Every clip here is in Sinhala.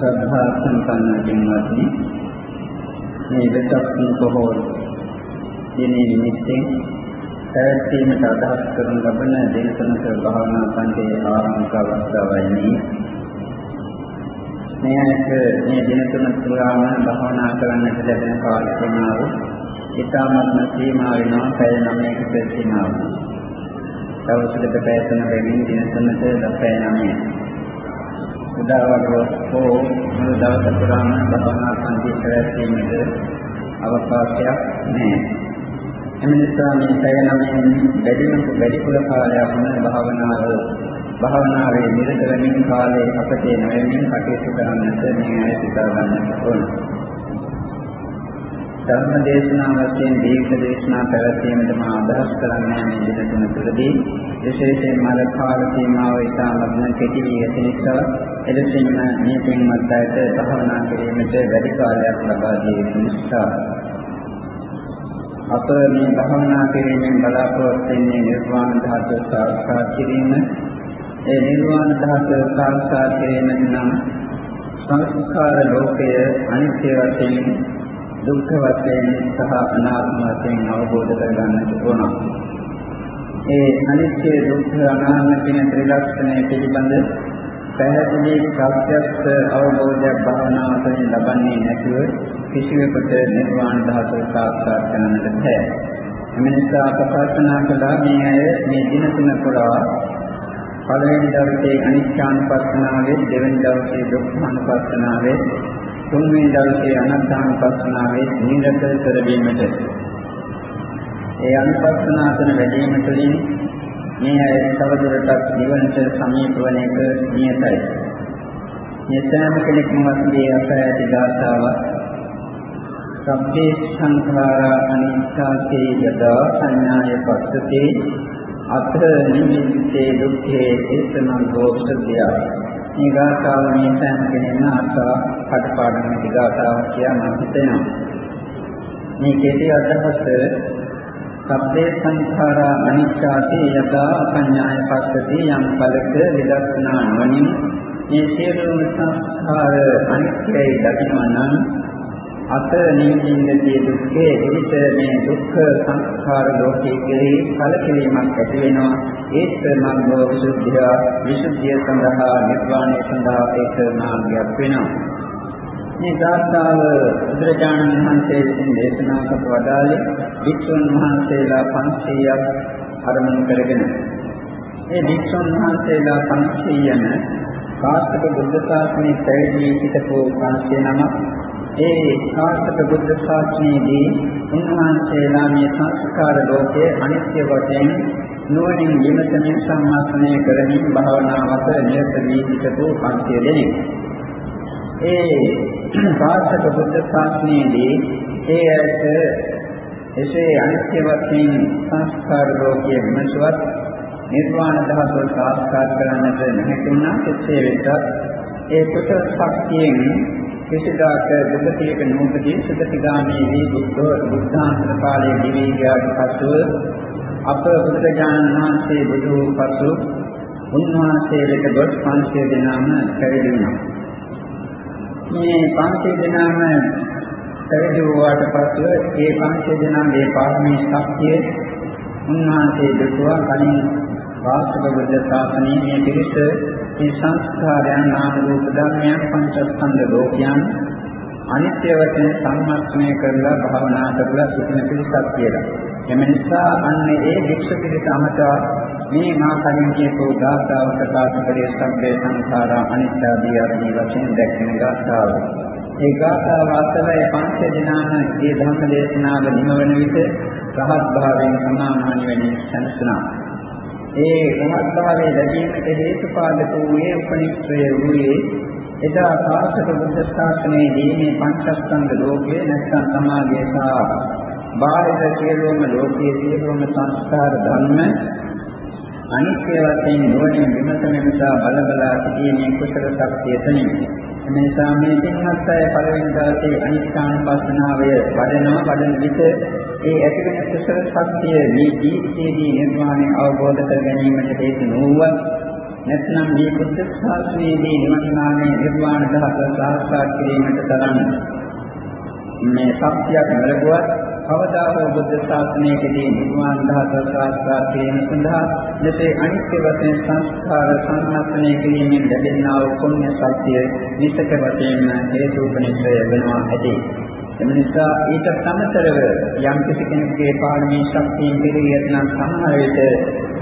ශ්‍රද්ධා සම්පන්න පින්වත්නි මේ වෙසක් පොහොර දිනේ නිමිත්තෙන් පැවැත්වීමට අදහස් කරන ලබන දේශනක භාවනා පන්තියේ ආරම්භක අවස්ථාවයි මේ ඇයට මේ දින තුන පුරාම භාවනා කරන්නට ලැබෙන කාල සීමාව ඉතාමත්ම සීමා වෙනවා පැය 9කට සීමාව. දවසකට පැය 3 බැගින් දින තුනට පැය 9. උදාවඩුව හෝ මුළු දවස පුරාම භාවනා පන්ති පැවැත්වීමට අවකාශයක් නැහැ. එම නිසා මේ පැය 9 වැඩිම වැඩිපුර කාලයක් වන භාවනාව භාවනාවේ නිරත වෙමින් කාලේ අපතේ නොවෙමින් කටයුතු කරන්නට මේ අය සිතා ගන්නට ඕන. ධර්ම දේශනා වශයෙන් දීර්ඝ දේශනා පැවැත්වීමට මා අදහස් කරන්නේ මේ දින තුන තුළදී විශේෂයෙන් මල කාල සීමාව ඉතාමත් කෙටි වී ඇති නිසා එලෙසින්ම මේ පින්වත් අයට භාවනා කිරීමට වැඩි කාලයක් ලබා දී යුතු නිසා අප මේ භාවනා කිරීමෙන් බලාපොරොත්තු වෙන්නේ නිර්වාණ ධාතුව සාක්ෂාත් කිරීම ඒ නිර්වාණ ධාතුව සාක්ෂාත් කිරීම නම් සංස්කාර ලෝකය අනිත්‍ය වශයෙන් දුක්ඛ වශයෙන් සහ අනාත්ම වශයෙන් අවබෝධ කරගන්නට ඕන. ඒ අනිත්‍ය දුක්ඛ අනාත්ම කියන ත්‍රිලක්ෂණය පිළිබඳ පැහැදිලි ප්‍රත්‍යක්ෂ අවබෝධයක් භාවනාව තුළින් ලබන්නේ නැතුව කිසිවෙකුට නිර්වාණ ධාතුව සාක්ෂාත් කරන්නට බැහැ. එම නිසා අප කල්පනා කළා මේ අය මේ දින තුන පුරා පළවෙනි දවසේ අනිච්චානුපස්සනාවේ දෙවෙනි දවසේ දුක්ඛානුපස්සනාවේ තුන්වෙනි දවසේ අනත්තානුපස්සනාවේ නිරත කරවීමට ඒ අනුපස්සනා කරන වැඩිම තුළින් මේ අය තවදුරටත් නිවනට සමීප වන එක නියතයි. මේ සෑම කෙනෙක්ම වගේ අප ඇති ගාථාවක්. සබ්බේ සංඛාරා අනිච්චාසේ යදා සංඥාය පස්සතේ අත නිමිත්තේ දුක්ඛේ ඒතනං ගෝපසතිය මේ ගාථාව මේ සෑම කෙනෙක්ම ආසා කටපාඩම් නැති ගාථාවක් කියලා මම හිතනවා. මේ කෙටි අදහස සබ්බේ සංඛාරා අනිච්චාති යදා සංඥාය පස්සති යම් පලක විදර්ශනා නොවනින්. මේ සියලුම සංස්කාර අනිත්‍යයි දකිනවා නම් අත නිමින්දේ දුක්ඛේ එවිට මේ දුක්ඛ සංස්කාර ලෝකයේ කෙරෙහි කලකිරීමක් ඇති වෙනවා. ඒත් මග්ගෝ විසුද්ධිය විසුද්ධිය සඳහා නිර්වාණය සඳහා ඒක මාර්ගයක් වෙනවා. මේ ගාථාව බුදුරජාණන් වහන්සේ විසින් දේශනා කොට වදාළේ වික්ෂුන් වහන්සේලා 500ක් අරමුණු කරගෙන මේ වික්ෂුන් වහන්සේලා 500ම කාශ්‍යප බුද්ධ ශාසනයේ පැවිදි සිටපු 500 නමක් ඒ කාශ්‍යප බුද්ධ ශාසනයේදී උන්වහන්සේලා මේ සංස්කාර ලෝකයේ අනිත්‍ය වශයෙන් නුවණින් විමසමින් සම්මාසනය කරමින් භාවනාවත නිරත වී සිටපු 500 දෙනෙක්. ඒ කාශ්‍යප බුද්ධ ශාසනයේදී ඒ ඇයට එසේ අනිත්‍ය වශයෙන් සංස්කාර ලෝකයේ විමසුවත් නිර්වාණ ධාතුව සාක්ෂාත් කරන්නට නොහැකිුණා කෙසේ වෙතත් ඒ කුසල ශක්තියෙන් කිසිදාක දුකතියක නූපදී සුගතිගාමී වී බුද්ධ බුද්ධාන්තර කාලයේ දිවි ගියාට පසුව අප බුදුරජාණන් වහන්සේ බුදු පසු උන්වහන්සේ වෙත ගොස් 500 දෙනාම පැවිදි වුණා. මේ 500 දෙනාම පැවිදි වූාට පසුව ඒ 500 දෙනාගේ පාරමී ශක්තිය උන්වහන්සේ දුටුවා කලින් වාස්තුක බුද්ධ ශාසනයේ මේ පිළිස මේ සංස්කාරයන් නාම රූප ධර්මයන් පංචස්කන්ධ ලෝකයන් අනිත්‍ය වශයෙන් සම්මස්නය කරලා භාවනා කරලා සිටින පිළිසක් කියලා. එම නිසා අන්නේ ඒ වික්ෂ පිළිස අමතා මේ මා කලින් කියපු ගාථාව ප්‍රකාශ කරේ සම්බේ සංඛාරා අනිත්‍ය ආදී ආදී වශයෙන් දැක්වෙන ගාථාව. ඒ ගාථාව අතරේ පංච දිනාන මේ ධර්ම දේශනාව නිමවන විට රහත් භාවයෙන් සමාමානි වෙන්නේ සැනසුණා. ඒ රහත් භාවයේ ලැබීමට හේතුපාදක වූයේ උපනිෂ්ඨය වූයේ එදා කාශ්‍යප බුද්ධ ශාසනයේදී මේ පංචස්කන්ධ ලෝකයේ නැත්නම් සමාධිය සහ බාහිර සියලුම ලෝකයේ සියලුම සංස්කාර ධර්ම අනිත්‍ය වශයෙන් නුවණින් විමසන නිසා බලබලා සිටීමේ කුසල ශක්තිය තනියි. එනිසා මේ පින්වත් අය පළවෙනි දවසේ අනිත්‍යානුපස්සනාවය වඩනවා වඩන විට ඒ ඇතිවෙන කුසල ශක්තිය මේ ජීවිතයේදී නිර්වාණය අවබෝධ කර ගැනීමට හේතු නොවුවත් නැත්නම් මේ බුද්ධ ශාසනයේදී නිවන් මාර්ගයේ නිර්වාණ ධාතුව සාක්ෂාත් කිරීමට තරම් මේ සත්‍යයක් ලැබුවත් කවදා හෝ බුද්ධ ශාසනයකදී නිර්වාණ ධාතුව සාක්ෂාත් කිරීම සඳහා මෙසේ අනිත්‍ය වශයෙන් සංස්කාර සංස්කරණය කිරීමෙන් ලැබෙනා වූ පුණ්‍ය සත්‍ය නිසක වශයෙන් හේතුපනිෂය වෙනවා ඇති. එම නිසා ඊට සමතරව යම් කිසි කෙනෙකුගේ පාරමී ශක්තියෙන් පිළියෙත් නම් සමහර විට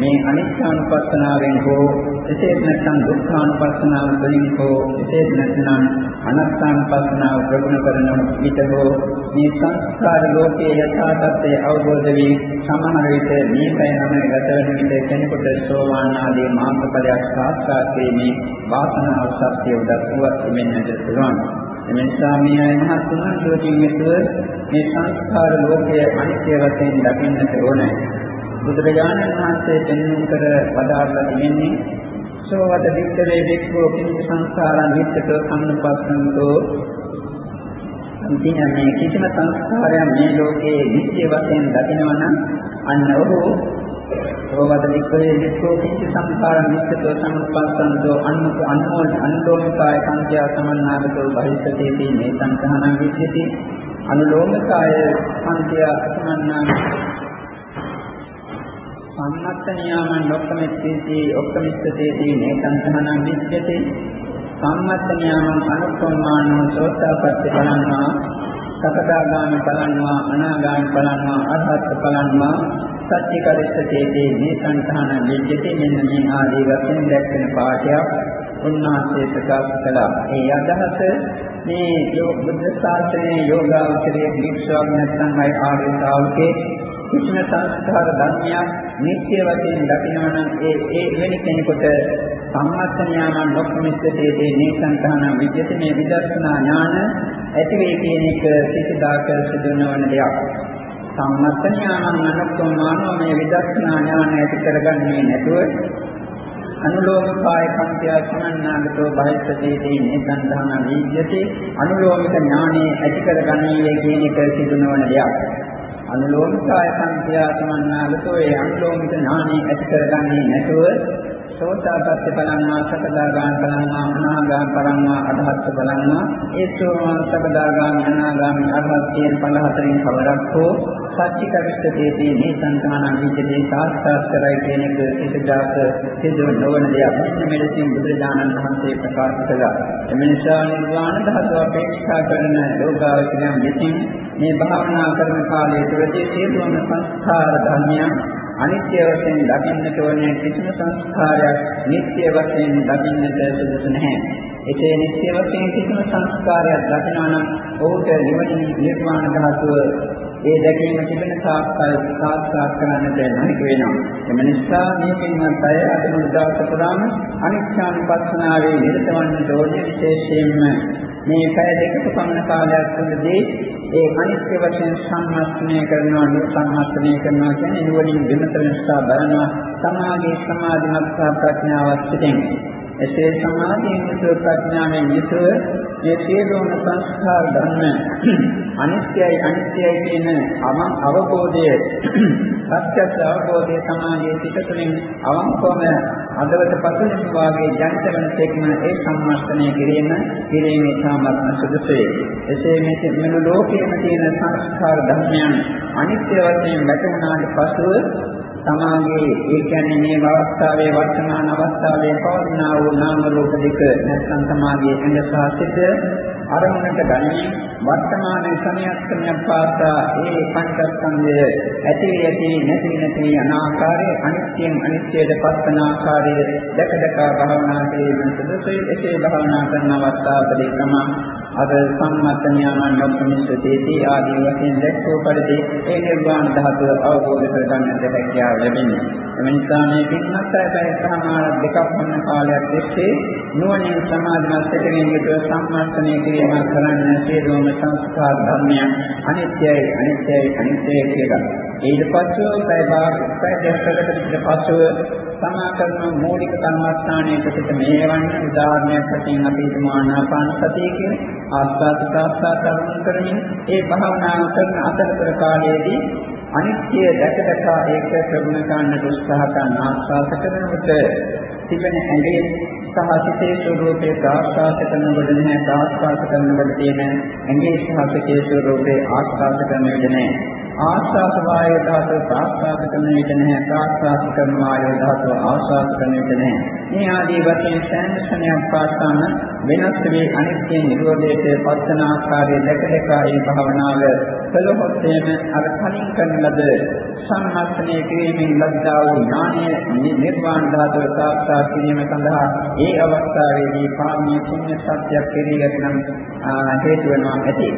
මේ අනිත්‍යානුපස්සනාවෙන් හෝ එසේ නැත්නම් දුක්ඛානුපස්සනාව වලින් හෝ එසේ නැත්නම් අනාත්මානුපස්සනාව ප්‍රගුණ කරන විට හෝ මේ සංස්කාර ලෝකයේ යථා තත්ත්වය අවබෝධ වී සමහර විට මේ පැයම ගත වෙන විට කෙනෙකුට සෝවාන් ආදී මාර්ගඵලයක් සාක්ෂාත් කිරීමේ වාසනාව සත්‍ය උදස්වත් වෙන්නට පුළුවන්. එනිසා මේ මහත් උනන්දුවකින් යුතුව මේ සංස්කාර ලෝකයේ අනිත්‍ය වශයෙන් දකින්නට ඕනේ. බුදුරජාණන් වහන්සේ පෙන්වන කර වදාළා තියෙන්නේ සෝවත වික්‍රේ වික්‍රෝ කිං සංස්කාරං නිත්‍යතෝ සම්පස්සන්තෝ අන්තිම මේ කිසිම සංස්කාරයක් මේ ලෝකයේ නිත්‍ය වශයෙන් දකිනවා නම් අන්න ඔහු සෝවත වික්‍රේ වික්‍රෝ කිං සංස්කාරං නිත්‍යතෝ සම්පස්සන්තෝ අන්නක අන්නෝල් අන්නෝමිකාය සංඛ්‍යා සමන්නාගතෝ බහිස්සතේති මේ සංඛානං විද්‍යති අනුලෝමකාය සංඛ්‍යා සමන්නාගතෝ. සම්මත්ත නියාමං ඔක්කමෙත්තේති ඔක්කමිත්තේති මේකං තහනම් විච්ඡති සම්මත්ත නියාමං අනුක්‍රමාණෝ සෝතාපට්ටි බලන්නා සකදාගාමි බලන්නා අනාගාමි බලන්නා අරහත් බලන්නා සත්‍ය කරිස්සතේති මේකං තහනම් විච්ඡති මෙන්න මේ ආදී වශයෙන් දැක්වෙන පාඩයක් උන්වහන්සේ ප්‍රකාශ කළා. ඒ අදහස මේ බුද්ධ ශාසනයේ යෝගාවචරයේ දීක්ෂාවක් නැත්නම් අය ආර්ය ශ්‍රාවකේ කිසිම සංස්කාර ධර්මයක් නිත්‍ය වශයෙන් දකිනවා නම් ඒ ඒ වෙන කෙනෙකුට සම්මත ඥාන නොකමිස්සතේ මේ සංඛාන විද්‍යට මේ විදර්ශනා ඥාන ඇති වේ කියන එක සිතදාක සිදු නොවන දෙයක්. සම්මත ඥාන අනුක්‍රමානෝ මේ විදර්ශනා ඥාන ඇති කරගන්නේ නැතුව අනුලෝමකාය කම්පය සමන්නාගතෝ බහිස්සතේදී මේ සංධාන විද්‍යති අනුලෝමික ඥානෙ ඇති කරගන්නේ කියන එක සිදු නොවන දෙයක්. අනුලෝමිකාය සංඛ්‍යා සමන්නාලතෝ ඒ අනුලෝමික ඥානෙ ඇති කරගන්නේ නැතුව සෝතාපට්ටි බලන්නා සකදාගාම බලන්නා අනාගාම බලන්නා අරහත් බලන්නා ඒ සෝවාන් සකදාගාම අනාගාම අරහත් කියන 54න් කවරක් හෝ සත්‍චිකවිෂ්ඨයේදී මේ සංඛාන විචේ සාස්ත්‍රාත් කරයි කියන එක සිතදාක සිදු නොවන දෙයක්. මෙන්න මෙලෙසින් බුදුරජාණන් වහන්සේ ප්‍රකාශ කළා. එම නිසා නිර්වාණ ධාතුව අපේක්ෂා කරන යෝගාවචරයන් විසින් මේ භාවනා කරන කාලය තුළදී සියලුම සංස්කාර ධර්මයන් අනිත්‍ය වශයෙන් දකින්නට ඕනේ කිසිම සංස්කාරයක් නිත්‍ය වශයෙන් දකින්නට සුදුසු නැහැ. එසේ නිත්‍ය වශයෙන් කිසිම සංස්කාරයක් දකිනවා නම් ඔහුට නිවන නිර්වාණ ධාතුව ඒ දැකීම තිබෙන සාක්ෂාත් සාක්ෂාත් කරන්නට නොහැකි වෙනවා. එම නිසා මේ පින්වත් අය අද මුදාස පුරාම අනිච්ඡානුපස්සනාවේ නිරත වන්නට ඕනේ විශේෂයෙන්ම මේ පැය දෙකක පමණ කාලයක් තුළදී ඒ අනිත්‍ය වශයෙන් සම්මස්නය කරනවා නිසම්මස්නය කරනවා කියන්නේ නුවණින් විමසන නිසා බලනවා. සමාධි සමාධිමත් ප්‍රඥාවක් සිටින් එසේ සමාධියෙන් යුතුව ප්‍රඥාවෙන් යුතුව මේ සියලුම සංස්කාර ධර්ම අනිත්‍යයි අනිත්‍යයි කියන අවබෝධය සත්‍යත් අවබෝධය සමාධියේ සිට තුළින් අවංකවම අදවත පසුලින් වාගේ ජනිත වන තෙක්ම ඒ සම්මස්තනය කිරීම කිරීමේ සාමර්ථ්‍ය සුදුසුයි. එසේ මේ මෙලොව ලෝකයේම තියෙන සංස්කාර ධර්මයන් අනිත්‍ය වශයෙන් වැටුණාට පසුව තමාගේ ඒ කියන්නේ මේ අවස්ථාවේ වර්තමාන අවස්ථාවේ පවතිනා වූ නාම රූප දෙක නැත්නම් තමාගේ ඇඟ සහ සිත අරමුණට ගනිමින් වර්තමාන සමයස්කමයක් පාසා ඒ පංචස්කන්ධය ඇති ඇති නැති නැති අනාකාරයේ අනිත්‍යයෙන් අනිත්‍යයට පත්වන ආකාරය දැක දැක භාවනා කිරීම සුදුසුයි එසේ භාවනා කරන අවස්ථාවකදී තමයි අර සම්මත ඥාන නොපමිස්සතේති ආදී වශයෙන් දැක්වූ පරිදි ඒ නිර්වාණ ධාතුව අවබෝධ කරගන්නට හැකියාව ලැබෙන්නේ. එම නිසා මේ කිස්මත් පැය සමාන දෙකක් වන කාලයක් තිස්සේ නුවණින් සමාධිමත් සිටින යුතුව සම්මස්තනය කිරීම කරන්න සියලුම සංස්කාර ධර්මයන් අනිත්‍යයි අනිත්‍යයි අනිත්‍යයි කියලා. ඊට පස්ව පැය භාග පැය දෙකකට විතර පස්ව සමා කරන මූලික කර්මස්ථානයේ පිට මේවන්න උදාහරණයක් වශයෙන් අපි හිතමු ආනාපාන සතිය කියන ආස්වාද ප්‍රාස්වාද කරන කරමින් ඒ භාවනාව කරන අතරතුර කාලයේදී අනිත්‍ය දැක දැක ඒක ප්‍රගුණ ගන්නට උත්සාහ කරන ආස්වාද කරනකොට තිබෙන ඇඟේ සහ සිතේ ස්වરૂපේ ප්‍රාස්වාස කරනකොට නැහැ ප්‍රාස්වාස කරනකොට තියෙන ඇඟේ සහ සිතේ ස්වરૂපේ ආස්වාස කරන විට නැහැ. ආස්වාද වායය ධාතුව ප්‍රාස්වාද කරන විට නැහැ ප්‍රාස්වාද කරන වායය ධාතුව ආස්වාද කරන විට නැහැ. මේ ආදී වශයෙන් සෑම පාස්තාන වෙනස් වේ අනිත්‍ය නිරෝධයේ පස්සන ආකාරයේ දැක දැක ඒ භාවනාව කළොත් එන අර කලින් කරන ලද සම්මස්තනයේ කිරීමෙන් ලබ්ධා වූ ඥානය නිර්වාණ ධාතුව සාක්ෂාත් කිරීම සඳහා ඒ අවස්ථාවේදී පාරමී පුණ්‍ය සත්‍යයක් කෙරෙහි නම් හේතු වෙනවා ඇති.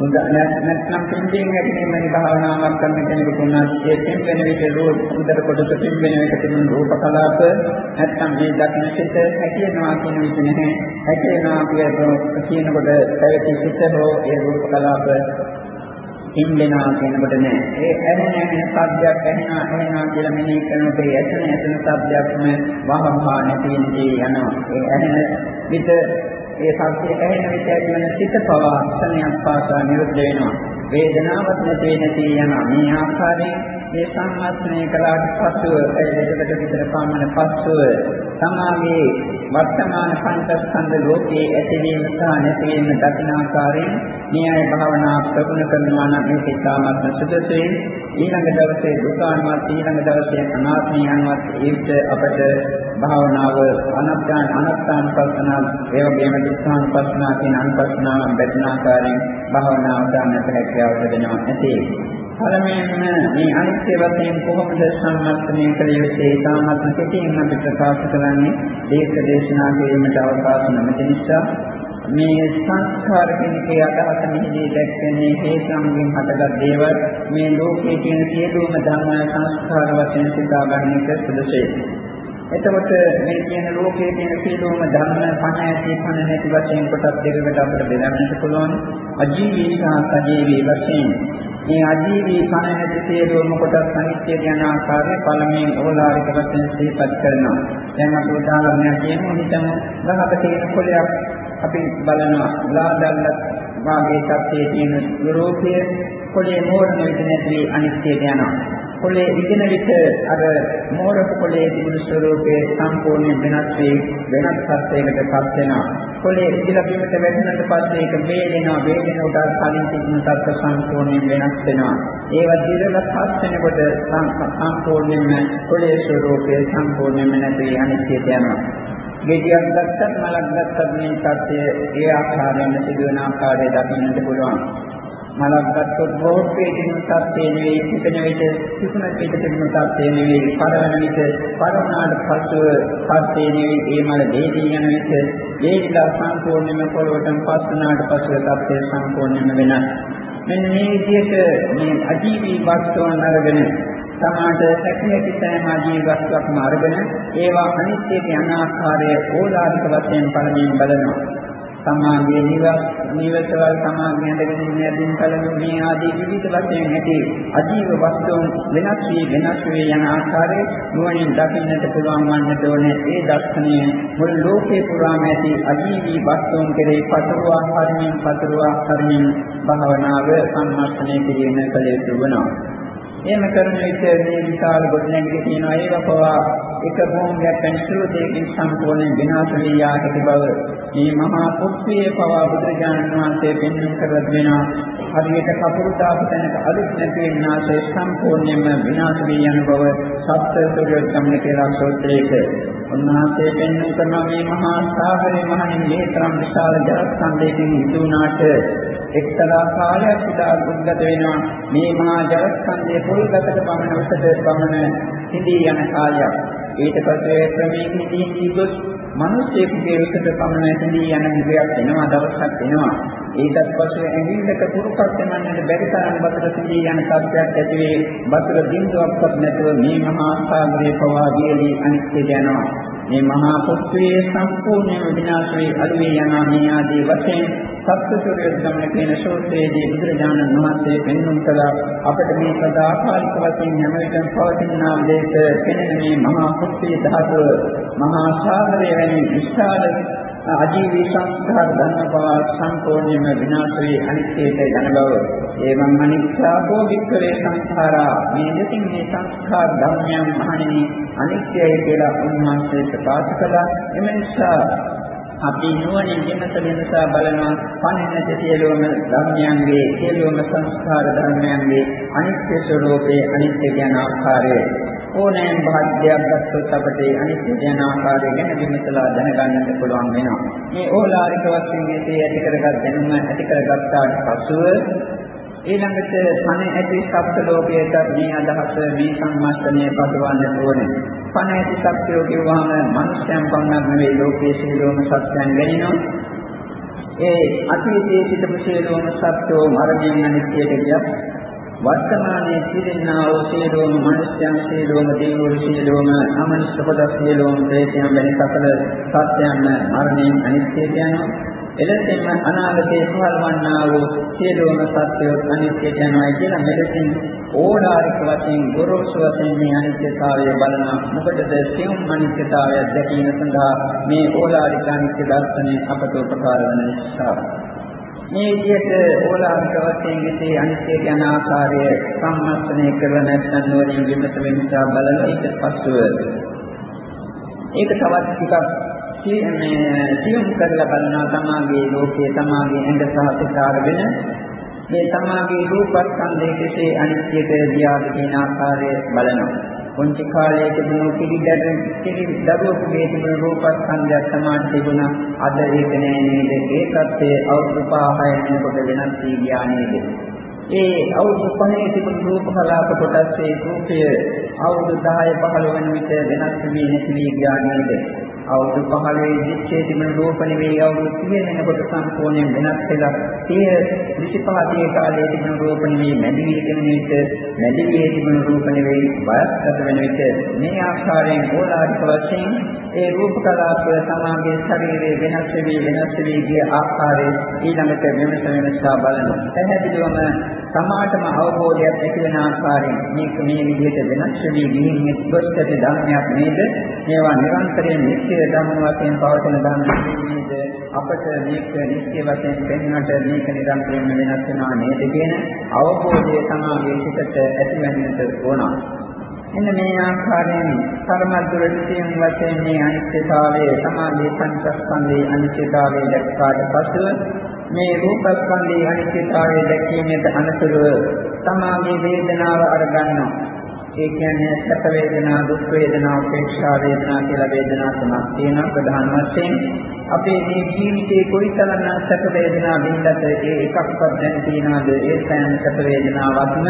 හොඳ නැත්නම් පින්දීන් ඇතිනේ මේ භාවනාවක් කරන කෙනෙකුට උනත් ඒ පින්වෙන විට රූප උදර කොටස පින්වෙන එක තිබුණු රූප කලාප නැත්නම් මේ දකින්න සිත හැකියනවා කියන විට නැහැ. හැකියනවා කියනකොට පැවති සිත හෝ ඒ රූප කලාප පින්වෙනවා කියනකොට නෑ ඒ ඇහෙන ඇහෙන සබ්දයක් ඇහෙනවා ඇහෙනවා කියලා මෙනෙහි කරනකොට ඒ ඇහෙන ඇහෙන සබ්දයක්ම වහවහා නැති යනවා. ඒ ඇහෙන විට ඒ සත්‍යය ඇහෙන විට ඇතිවන සිත පවා අක්ෂණයක් පාසා නිරුද්ධ වෙනවා. වේදනාවක් නැති නැති යන මේ ආකාරයෙන් මේ සම්මස්නය කළාට පසුව ඒ දෙකට විතර පමණ පසුව තමාගේ වර්තමාන පංචස්කන්ධ ලෝකයේ ඇතිවීම සහ නැතිවීම දකින ආකාරයෙන් මේ අය භාවනා ප්‍රගුණ කරනවා නම් මේ සිතාමත් සුදුසුයි. ඊළඟ දවසේ දුකාන්වත් ඊළඟ දවසේ අනාත්මයන්වත් ඒත් අපට භාවනාව අනත්තාන අනත්තාන පස්සනා ඒ වගේම දුක්ඛාන පස්සනා කියන අනුපස්සනාවන් බැඳන ආකාරයෙන් භාවනාව ගන්නට හැකියාව ලැබෙනවා ඇති පළමුවෙන්ම මේ අනිත්‍ය වශයෙන් කොහොමද සම්මස්තනය කළ යුත්තේ? සාමත්ම කෙටියෙන් අපි ප්‍රකාශ කරන්නේ ඒක දේශනා කිරීමට අවකාශ නැමැති නිසා. මේ සංස්කාර කෙනකේ අදහස මෙහිදී දැක්වෙන්නේ හේතුන්ගෙන් හටගත් දේවල්. මේ ලෝකයේ තියෙන සියලුම ධර්ම සංස්කාර වශයෙන් සිතාගන්න එක සුදුසුයි. එතකොට මේ කියන ලෝකයේ තියෙන සියලුම ධර්ම පණ ඇති පණ නැති වශයෙන් කොටස් දෙකකට අපිට බෙදන්නට පුළුවන්. අජීවී සහ සජීවී වශයෙන් මේ අජීවී කන ඇති සියලුම කොටස් අනිත්‍ය යන ආකාරය පළමුවෙන් ඕලාරික වශයෙන් සිහිපත් කරනවා. දැන් අපි උදාහරණයක් කියමු හිතමු ගහක තියෙන කොළයක් අපි බලනවා ලාදල්ල වාගේ සත්‍යයේ තියෙන රූපය කොළේ මෝරණ විට නැති අනිත්‍යයට යනවා. කොළේ ඉගෙන විට අර මෝරක කොළේ තිබුණු ස්වરૂපයේ සම්පූර්ණ වෙනස් වී වෙනස් සත්‍යයකට පත් වෙනවා. කොළේ ඉඳලා බිමට වැටෙනට පස්සේ ඒක වේදෙනවා වේදෙන උඩ කලින් තිබුණු තත්ත්ව සම්පූර්ණයෙන් වෙනස් වෙනවා. ඒවා දිරලා පස් වෙනකොට සම්පූර්ණයෙන්ම කොළේ ස්වરૂපයේ සම්පූර්ණයෙන්ම නැති අනිත්‍යයට යනවා. ගෙඩියක් ගත්තත් මලක් ගත්තත් මේ සත්‍ය ඒ ආකාරයෙන් සිදුවන ආකාරය දකින්නට පුළුවන්. මලක් ගත්තොත් බෝඩ්ේ තිබුණු තත්ත්වේ නෙවෙයි පිටන විට කිසිම පිට තිබුණු තත්ත්වේ නෙවෙයි පරවන විට පරවනාට පසුව තත්ත්වේ නෙවෙයි. ඒ මල දෙදී යන විට ඒවිලා සම්පූර්ණයෙන්ම පොළොවටම පස් වුණාට පසුව තත්ත්වය සම්පූර්ණයෙන්ම වෙනස්. මෙන්න මේ විදිහට මේ අජීවී වස්තුන් අරගෙන සමාජ සැකහැටි සෑම ආජීව වස්තුවක්ම අරගෙන ඒවා අනිත්‍යයට යන ආකාරය ඕලාරික වශයෙන් පළමුවෙන් බලනවා. සමාගයේ නිවස් නිවසවල් සමාගයේ ඇඳගෙන ඉන්න යදින් කලමු මේ ආදී විවිධ වශයෙන් ඇති අජීව වස්තුන් වෙනස් වී වෙනස් වී යන ආකාරයේ නුවණින් දකින්නට පුළුවන් වන්නට ඕනේ. ඒ දර්ශනය මුළු ලෝකේ පුරාම ඇති අජීවී වස්තුන් කෙරෙහි පතුරවා හරිමින් පතුරවා හරිමින් භාවනාව සම්මර්ෂණය කිරීම කළ යුතු වෙනවා එහෙම කරන විට මේ විශාල ගොඩනැගිලි තියෙනවා ඒක පවා එක භූමියක් පැනිසුළු දෙකකින් සම්පූර්ණයෙන් විනාශ වී යා ඇති බව මේ මහා පුත්තියේ පවා බුදුරජාණන් වහන්සේ පෙන්වන්න කරලා දෙනවා හරියට කපුරු දාපු තැනක අලුත් නැති විනාශය සම්පූර්ණයෙන්ම විනාශ වී යන බව සත්‍ය සූර්යෝත්තම කියලා සෝත්‍රයේක උන්වහන්සේ පෙන්වන කරන මේ මහා සාගරේ මහණෙනි මේ තරම් විශාල ජල ස්කන්ධයකින් යුතුනාට එක්තරා කාලයක් උදා උද්ගත වෙනවා. මේ මහා ජල ස්කන්ධයේ පොල්ගතට පමණ උසට පමණ සිඳී යන කාලයක්. ඊට පස්සේ ක්‍රමයෙන් හිදී ගොස් මිනිස්සෙකුගේ උසට පමණ සිඳී යන විදියක් එනවා දවසක් එනවා. ඊටත් පස්සේ ඇඟිල්ලක පුරුකක් දෙන්නට බැරි තරම් වතුර සිඳී යන තත්ත්වයක් ඇති වේ වතුර බිඳුවක්වත් නැතුව මේ මහා සාගරයේ පවා දියලී අනිත්‍ය යනවා මේ මහා පොත්වේ සම්පූර්ණ විනාශ වේ අලුවේ යන මේ ආදී වශයෙන් සත්‍යසූර්ය ගමන කියන ශෝත්‍රයේදී බුදුරජාණන් වහන්සේ පෙන්වුම් කළ. අපට මේ සදාකාලික වශයෙන් හැම විටම පවතිනා දේශ කෙනෙන මේ මහා පොත්වේ ධාතුව මහා සාගරය වැනි විශාල අජීවී සංස්කාර ධර්ම පවා සම්පූර්ණයෙන්ම විනාශ වේ අනිත්‍යයට යන බව. ඒවං අනිත්‍යාවෝ වික්‍රේ සංඛාරා මේ දෙකින් මේ සංස්කාර ධර්මයන් මහණෙනි අනිත්‍යයි කියලා උන්වහන්සේ ප්‍රකාශ කළා. එම නිසා අපි නුවණින් විමස විමසා බලනවා පණින්නට සියලුම ධර්මයන්ගේ සියලුම සංස්කාර ධර්මයන්ගේ අනිත්‍ය ස්වરૂපයේ අනිත්‍ය ඥාන ආකාරය ඕනෑම භාග්‍යයක් ගත්තොත් අපට අනිත්‍ය ඥාන ආකාරය ගැන විමසලා දැනගන්නට පුළුවන් වෙනවා. මේ ඕලාරික වශයෙන් මේ ඇති කරගත් දැනුම ඇති කරගත්තාට පසුව ඊළඟට පණ ඇති සත්ත්ව ලෝකයට මේ අදහස මේ සම්මාස්තනය පදවන්න ඕනේ. පණ ඇති සත්‍යෝ කියවහම මනුෂ්‍යයන් පමණක් නෙවෙයි ලෝකයේ සියලුම සත්‍යයන් ගැනීම. ඒ අතීතයේ සිටපු සියලුම සත්‍යෝ මරණයෙන් අනිත්‍යයට ගියත් වර්තමානයේ සිටිනා වූ සියලුම මනුෂ්‍යයන් සියලුම දේවෝ සියලුම අමනුෂ්‍ය කොටස් සියලුම ප්‍රේතයන් වැනි සකල සත්‍යයන් මරණයෙන් අනිත්‍යයට යනවා. එලෙසින්ම අනාගතයේ පහළවන්නා වූ සියලුම සත්‍යෝ අනිත්‍යයට යනවා කියලා මෙලෙසින් ඕලාරික වශයෙන් ගොරෝසු වශයෙන් මේ අනිත්‍යතාවය බලන මොකටද සියුම් අනිත්‍යතාවය දැකීම සඳහා මේ ඕලාරික අනිත්‍ය දර්ශනය අපට උපකාර වන නිසා මේ විදිහට ඕලාරික වශයෙන් විසේ අනිත්‍ය යන ආකාරය සම්මස්තනය කරන නැත්නම් නෝරින් විමස විමසා බලන ඊට පස්සුව ඒක තවත් ටිකක් සියුම් කරලා බලනවා තමාගේ ලෝකයේ තමාගේ ඇඟ සහ සිත අරගෙන මේ තමාගේ රූපස්කන්ධයේ කෙසේ අනිත්‍යද දියාද කියන ආකාරය බලනවා. පොන්චි කාලයේ තිබුණු පිළිදැඩ පිළි දරුවෙකුගේ තිබුණු රූපස්කන්ධය සමාන තිබුණා. අද ඒක නෑ නේද? ඒකත් ඒ අවුරුදු 5 වෙනකොට වෙනස් වී ගියා නේද? ඒ අවුරුදු 5 තිබුණු රූප කලාප කොටස් ඒ රූපය අවුරුදු 10 15 වෙන විට වෙනස් වී නැති වී ගියා නේද? අවුරුදු 15 දිත්තේ තිබෙන රූප නෙවෙයි අවුරුදු 30 වෙනකොට සම්පූර්ණයෙන් වෙනස් වෙලා 30 25 කාලයේ තිබෙන රූප නෙවෙයි මැදි වී තිබෙන විට මැදි වී තිබෙන රූප නෙවෙයි වයස්ගත වෙන විට මේ ආකාරයෙන් ඕලාරික වශයෙන් ඒ රූප කලාප සමාගයේ ශරීරයේ වෙනස් වෙවි වෙනස් වෙවි ගිය ආකාරය ඊළඟට වෙනස වෙනස්සා බලනවා. පැහැදිලිවම සමාතම අවබෝධයක් ඇති වෙන ආකාරයෙන් මේක මේ විදිහට වෙනස් වෙවි ගිහින් එක්වස්ත ධර්මයක් නේද? මේවා නිරන්තරයෙන් නිත්‍ය ධර්ම වශයෙන් පවතින ධර්ම නේද? අපට මේක නිත්‍ය වශයෙන් පෙන්වන්නට මේක නිරන්තරයෙන් වෙනස් වෙනවා නේද කියන අවබෝධය තමයි සිතට ඇති වෙන්නට ඕන. එන්න මේ ආකාරයෙන් කර්මද්දවලින් වශයෙන් මේ අනිත්‍යතාවයේ සමාධි පංචස්කන්ධයේ අනිත්‍යතාවය දැක්කාට පසුව මේ රූපස්කන්ධයේ අනිත්‍යතාවය දැකීමේට අනතුරුව සමාධි වේදනාව අරගන්නවා. ඒ කියන්නේ සැප වේදනා, දුක් වේදනා, උපේක්ෂා වේදනා කියලා වේදනා තුනක් තියෙනවා ප්‍රධාන වශයෙන්. අපේ මේ ජීවිතේ කොයිතරම් සැප වේදනා වින්දත් ඒ එකක්වත් දැන තියනවාද ඒ සෑම සැප වේදනාවක්ම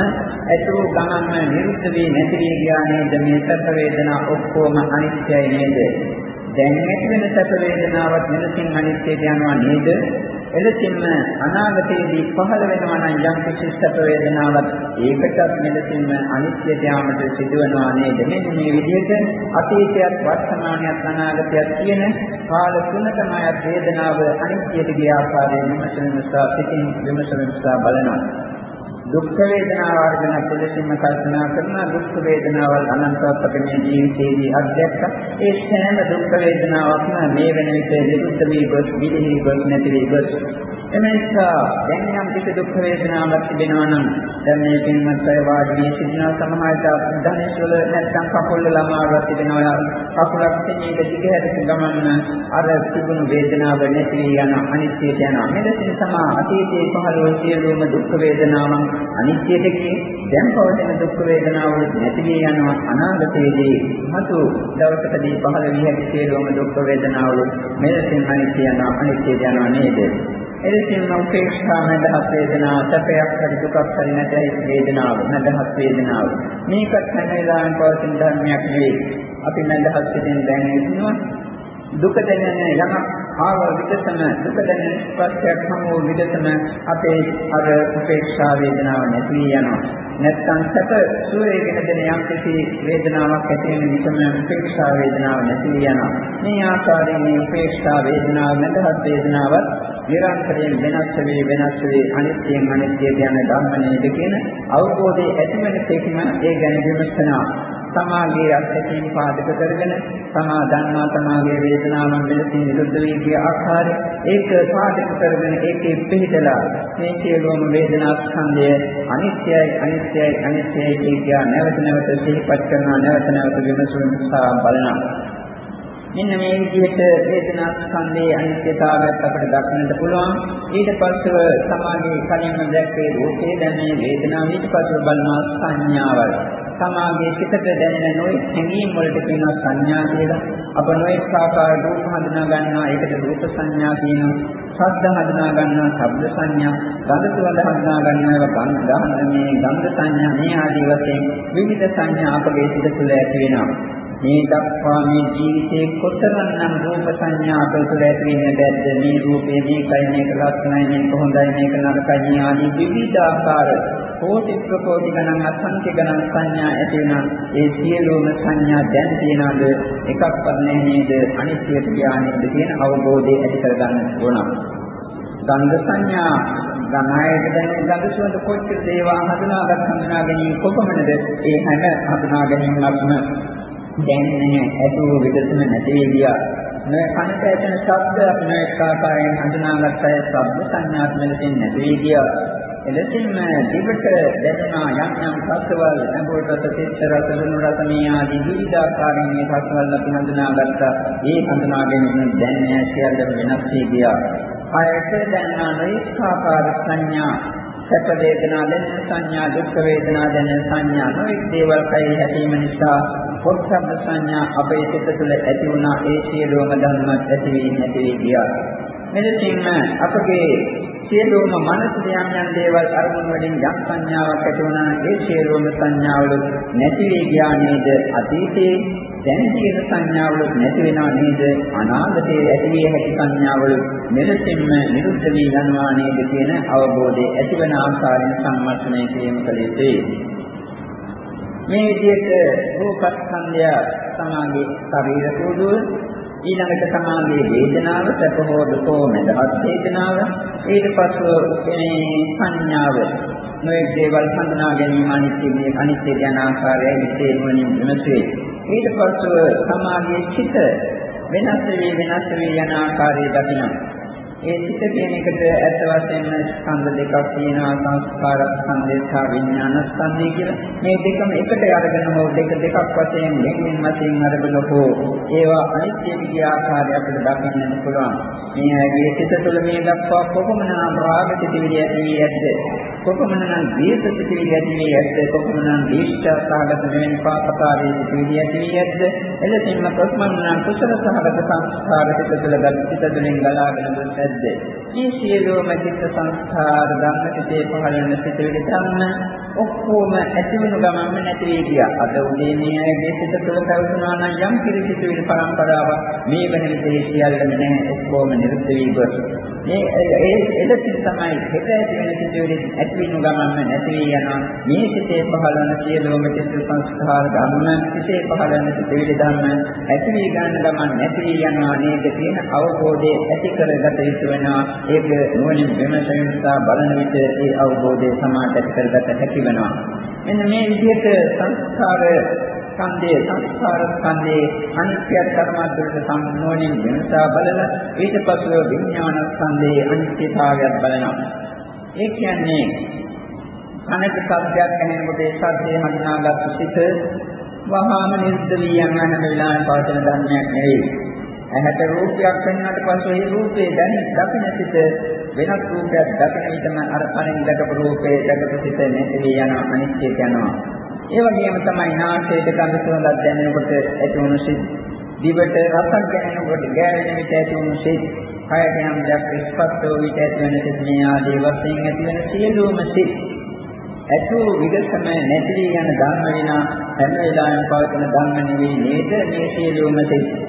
ඇතුළු ගමන්ම නිරුද්ධ වී නැති වී ගියා නේද මේ සැප වේදනා ඔක්කොම අනිත්‍යයි නේද? දැන් ඇති වෙන සැප වේදනාවත් මෙලෙසින් අනිත්‍යයට යනවා නේද? එලෙසින්ම අනාගතයේදී පහළ වෙනවා නම් යම් කිසි සැප වේදනාවක් ඒකටත් මෙලෙසින්ම අනිත්‍යයට යාමට සිදුවනවා නේද? මෙන්න මේ විදිහට අතීතයත් වර්තමානයත් අනාගතයත් කියන කාල තුනකම අය වේදනාව අනිත්‍යයට ගිය ආකාරයෙන් විමසන නිසා සිතින් විමසන නිසා බලනවා. දුක් වේදනාව වර්ධන පිළිසින්ම කල්පනා කරන දුක් වේදනාවල් අනන්තවත් අපේ ජීවිතයේදී අත්දැක්ක ඒ සෑම දුක් වේදනාවක්ම මේ වෙන විට නිරුද්ධ වී ගොස් විදිහි ගොස් නැති වී ගොස්. එමෙන්සා දැන් යම් කිසි දුක් වේදනාවක් තිබෙනවා නම් දැන් මේ පින්වත් අය වාඩි වී සිටින සමහරට ධනේශවල නැත්නම් කකුල් වල අමාරුවක් තිබෙනවා. කකුලක් තේනීක දිගහැරට ගමන්න අර තිබුණු වේදනාව නැති යන අනිත්‍යයට යනවා. මෙලෙසින් තමයි අතීතයේ පහළ වූ සියලුම දුක් වේදනාවන් අනිත්‍යයට කියේ? දැන් පවතින දුක් වේදනාවල නැති වී යනවා අනාගතයේදී. මතු දවසකදී පහළ වී ඇති සියලුම දුක් වේදනාවල මෙලෙසින් අනිත්‍ය යනවා අනිත්‍යයට යනවා නේද? එලෙසින්ම උපේක්ෂා මඳහත් වේදනාව සැපයක් හරි දුකක් හරි නැතයි වේදනාව මඳහත් වේදනාව. මේකත් හැම වෙලාවෙම පවතින ධර්මයක් නෙවෙයි. අපි මඳහත් සිටින් දැන ඉන්නවා. දුක දැනෙන යමක් ආව විදසම දුක දැනෙන ස්පර්ශයක් හමු විදසම අපේ අර උපේක්ෂා වේදනාව නැති යනවා. නැත්නම් සැප සුවේගෙන දෙන යම් කිසි වේදනාවක් ඇති වෙන විටම උපේක්ෂා වේදනාව නැති යනවා. මේ ආකාරයෙන් මේ උපේක්ෂා වේදනාව නැතහත් වේදනාවත් නිරන්තරයෙන් වෙනස් වෙවි වෙනස් වෙවි අනිත්‍යයෙන් අනිත්‍යයට යන ධර්ම නේද කියන අවබෝධය ඇතිවෙන තේකම ඒ ගැන විමසනවා. සමාගයේ අත්දැකීම් පාදක කරගෙන සමා දන්නා සමාගයේ වේදනාවන් මෙලෙසින් නිරුද්ධ වී ගිය ආකාරය ඒක පාදක කරගෙන ඒකේ පිළිදලා මේ සියලුම වේදනා ස්කන්ධය අනිත්‍යයි අනිත්‍යයි අනිත්‍යයි කියන නැවත නැවත සිහිපත් කරනවා නැවත නැවත විමසුම්සා බලනවා මෙන්න මේ විදිහට වේදනා ස්කන්ධයේ අනිත්‍යතාවයත් අපිට දක්නට පුළුවන්. ඊට පස්ව සමාගයේ කලින්ම දැක්කේ රූපේ දැන් මේ වේදනාව ඊට පස්ව බලනවා සංඥාවල්. සමාගයේ සිතට දැනෙන නොයෙක් හැඟීම් වලට කියනවා සංඥා කියලා. අප නොයෙක් ආකාර රූප හඳුනා ගන්නවා ඒකට රූප සංඥා කියනවා. ශබ්ද හඳුනා ගන්නවා ශබ්ද සංඥා. ගන්ධ සුවඳ හඳුනා ගන්නවා ඒවා ගන්ධ මේ ගන්ධ සංඥා මේ ආදී වශයෙන් විවිධ සංඥා අපගේ සිත තුළ ඇති වෙනවා. මේ දක්වා මේ ජීවිතේ කොතරම්නම් රූප සංඥා අපතුල ඇති වෙන්නේ බැද්ද මේ රූපේ මේකයි මේක ලක්ෂණයි මේක හොඳයි මේක නරකයි ආදී විවිධාකාර කෝටි ප්‍රකෝටි ගණන් අසංඛ්‍ය ගණන් සංඥා ඇති වෙනා ඒ සියලුම සංඥා දැන් තියනද එකක්වත් නැහැ නේද අනිත්‍යයට ඥානෙද කියන අවබෝධය ඇති කරගන්න ඕන. ගන්ධ සංඥා ගමයට දැනෙන ගඳ සුවඳ කොච්චර දේවා හඳුනාගත් හඳුනා ගැනීම කොපමණද ඒ හැම හඳුනා ගැනීමක්ම දැන් නැහැ ඇතුළු විදසම නැති ගියා. මේ කනට ඇසෙන ශබ්ද මේ ආකාරයෙන් හඳුනාගත්ත අය ශබ්ද සංඥාත් මෙලෙසින් නැති ගියා. එලෙසින්ම දිවට දැනෙනා යම් යම් සත්වවල නඹුවට සිත් රස දුනු රස මේ ආදී විවිධ ආකාරයෙන් මේ සත්වවල අපි හඳුනාගත්තා. ඒ හඳුනා ගැනීම දැන් නැහැ කියලා වෙනස් වී ගියා. ආයත දැනනා නොඑක ආකාර සංඥා සැප වේදනා දැනෙන සංඥා දුක් වේදනා දැනෙන සංඥා නොඑක් දේවල් කයි හැදීම නිසා පොත්සබ්බ සංඥා අපේ සිත තුළ ඇති වුණා. ඒ සියලුම ධර්මත් ඇති වී නැති වී ගියා. මෙලෙසින්ම අපගේ සියලුම මනස යම් යම් දේවල් අරමුණු වලින් යම් සංඥාවක් ඇති වුණා ඒ සියලුම සංඥාවල නැති වී ගියා නේද? අතීතේ දැන් තියෙන සංඥාවල නැති වෙනව නේද? අනාගතයේ ඇති විය හැකි සංඥාවල මෙලෙසින්ම නිරුද්ධ වී යනවා නේද කියන අවබෝධය ඇතිවන ආකාරයෙන් සම්මර්ෂණය කිරීම කළ යුතුයි. මේ විදිහට රූපස්කන්ධය සමාගේ ශරීර කෝදුව ඊළඟට සමාගේ වේදනාව සැප හෝ දුක මැදහත් වේදනාව. ඊට පස්ව මේ සංඥාව. නොයෙක් දේවල් හඳුනා ගැනීම අනිත්‍ය අනිත්‍ය යන ආකාරයයි විශේෂවලින් විමසුවේ. ඊට පස්ව සමාගයේ චිත වෙනස් වෙවි වෙනස් වෙවි යන ආකාරය දකිනවා. ඒ චිත කියන එකට ඇත්ත වශයෙන්ම ස්කන්ධ දෙකක් තියෙනවා සංස්කාර ස්කන්ධය සහ විඥාන ස්කන්ධය කියලා. මේ දෙකම එකට අරගෙන හෝ දෙක දෙකක් වශයෙන් දෙකින් වශයෙන් අරගෙන හෝ ඒවා අනිත්‍ය විදිය ආකාරය අපිට දකින්නට පුළුවන්. මේ ඇගේ චිත තුළ මේ දක්වා කොපමණ රාග සිතිවිලි ඇති වී ඇද්ද? කොපමණ ද්වේෂ සිතිවිලි ඇති වී ඇද්ද? කොපමණ දීෂ්ඨාසගත වෙන පාපකාරී සිතිවිලි ඇති වී ඇද්ද? එලෙසින්ම කොපමණ කුසල සහගත සංස්කාර චිත තුළ ගත් චිත තුළින් ගලාගෙන දුන්නේ නැද්ද? මේ සියලුම චිත්ත සංස්කාර ධම්ම සිතේ පහළ වෙන සිතවිලි ධම්ම ඔක්කොම ඇති වෙන ගමන්ම නැති වෙයි කියා. අද උදේ මේ ඇගේ සිත තුළ පැවතුනා නම් යම් කිසි සිතවිලි පරම්පරාවක් මේ වෙන විදිහේ සියල්ලම නැහැ ඔක්කොම නිරුද්ධ වී ගොස්. මේ ඒ එලෙසින් තමයි හිත ඇති වෙන සිතවිලි ඇති වෙන ගමන්ම නැති වී යනවා. මේ සිතේ පහළ වෙන සියලුම චිත්ත සංස්කාර ධම්ම සිතේ පහළ වෙන සිතවිලි ධම්ම ඇති වී ගන්න ගමන් නැති වී යනවා නේද කියන අවබෝධය ඇති කරගත යුතු වෙනවා. ඒක නුවණින් විමසන නිසා බලන විට ඒ අවබෝධය සමාජ ඇති කරගත හැකි වෙනවා. මෙන්න මේ විදිහට සංස්කාර ස්කන්ධයේ සංස්කාර ස්කන්ධයේ අනිත්‍ය ධර්මද්දට සම්නෝණින් වෙනසා බලලා ඊට පස්ව විඥාන ස්කන්ධයේ අනිත්‍යතාවයත් බලනවා. ඒ කියන්නේ අනෙක් සත්‍යයක් ඇහෙනකොට ඒ සත්‍යය හඳුනාගත් සිත වහාම නිරුද්ධ වී යන හැම වෙලාවෙම පවතින ධර්මයක් නෙවෙයි. ඇහැට රූපයක් පෙන්වන්නට පස්සේ ඒ රූපේ දැන දකින සිට වෙනස් රූපයක් දකින විටම අර කලින් දැකපු රූපේ දැකපු සිට නැති යන අනිත්‍යයට යනවා. ඒ වගේම තමයි නාසයට ගඳ සුවඳක් දැනෙනකොට ඇති වුණු සිත් දිවට රසක් දැනෙනකොට ගෑවෙන විට ඇති වුණු සිත් කයට යම් දෙයක් ස්පර්ශ වූ විට ඇති වෙන සිත් මේ ආදී වශයෙන් ඇති වෙන සියලුම සිත් ඇතුළු විගසම නැති වී යන ධර්ම විනා හැම වෙලාවෙම පවතින ධර්ම නෙවෙයි. නේද මේ සියලුම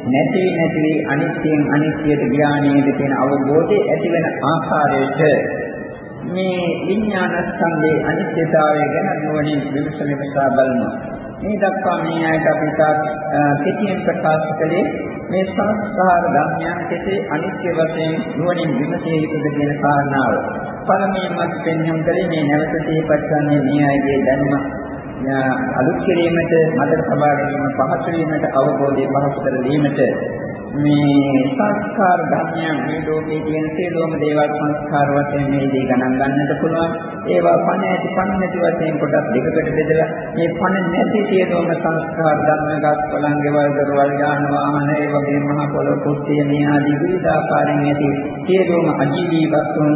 නැති නැති අනිත්‍යයෙන් අනිත්‍යයට ඥානයේද කියන අවබෝධය ඇති වෙන ආකාරයට මේ විඥාන ස්කන්ධයේ අනිත්‍යතාවය ගැන නුවණින් විමසන විසා බලනවා. මේ දක්වා මේ ආයත අපි කෙටියෙන් ප්‍රකාශ කළේ මේ සංස්කාර ධර්මයන් කෙසේ අනිත්‍ය වශයෙන් නුවණින් විමසිය යුතුද කියන කාරණාව. පළමුවෙන්ම පෙන්වන්න කලේ මේ නැවත සිහිපත් කරන්නේ මේ අයගේ දැනුම අලුත් කිරීමට මතක තබා ගැනීම පහසු වීමට අවබෝධය පහසු කර දීමට මේ සංස්කාර ධර්මයන් මේ ලෝකයේ තියෙන සියලුම දේවල් සංස්කාර වශයෙන් මේදී ගණන් ගන්නට පුළුවන්. ඒවා පණ ඇති පණ නැති වශයෙන් කොටස් දෙකකට බෙදලා මේ පණ නැති සියලුම සංස්කාර ධර්ම ගස්වලන් ගෙවල් දරවල් යාන වාහන ඒ වගේ මහ පොළොව කුට්ටිය මේ ආදී විවිධ ආකාරයෙන් ඇති සියලුම අජීවී වස්තුන්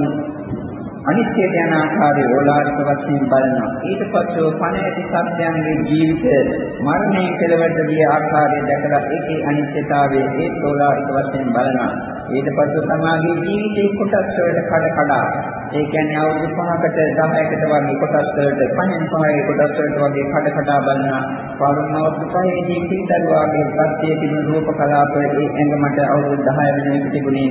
අනිත්‍යයට යන ආකාරයේ ඕලාරික වශයෙන් බලනවා. ඊට පස්සේ පණ ඇති සත්‍යයන්ගේ ජීවිත මරණයෙන් කෙලවරට ගිය ආකාරය දැකලා ඒකේ අනිත්‍යතාවයේ ඒ ඕලාරික වශයෙන් බලනවා. ඊට පස්සේ සමාගයේ ජීවිතේ කොටස් වලට කඩ කඩා ඒ කියන්නේ අවුරුදු 5කට 10කට වගේ කොටස් වලට පහෙන් පහේ කොටස් වලට වගේ කඩ කඩා බලනවා. පාරුණ අවුරුදු 5ේදී පිටරුවාගේ ප්‍රත්‍ය තිබුණු රූප කලාපයේ ඇඟමට අවුරුදු 10 වෙනකන් තිබුණේ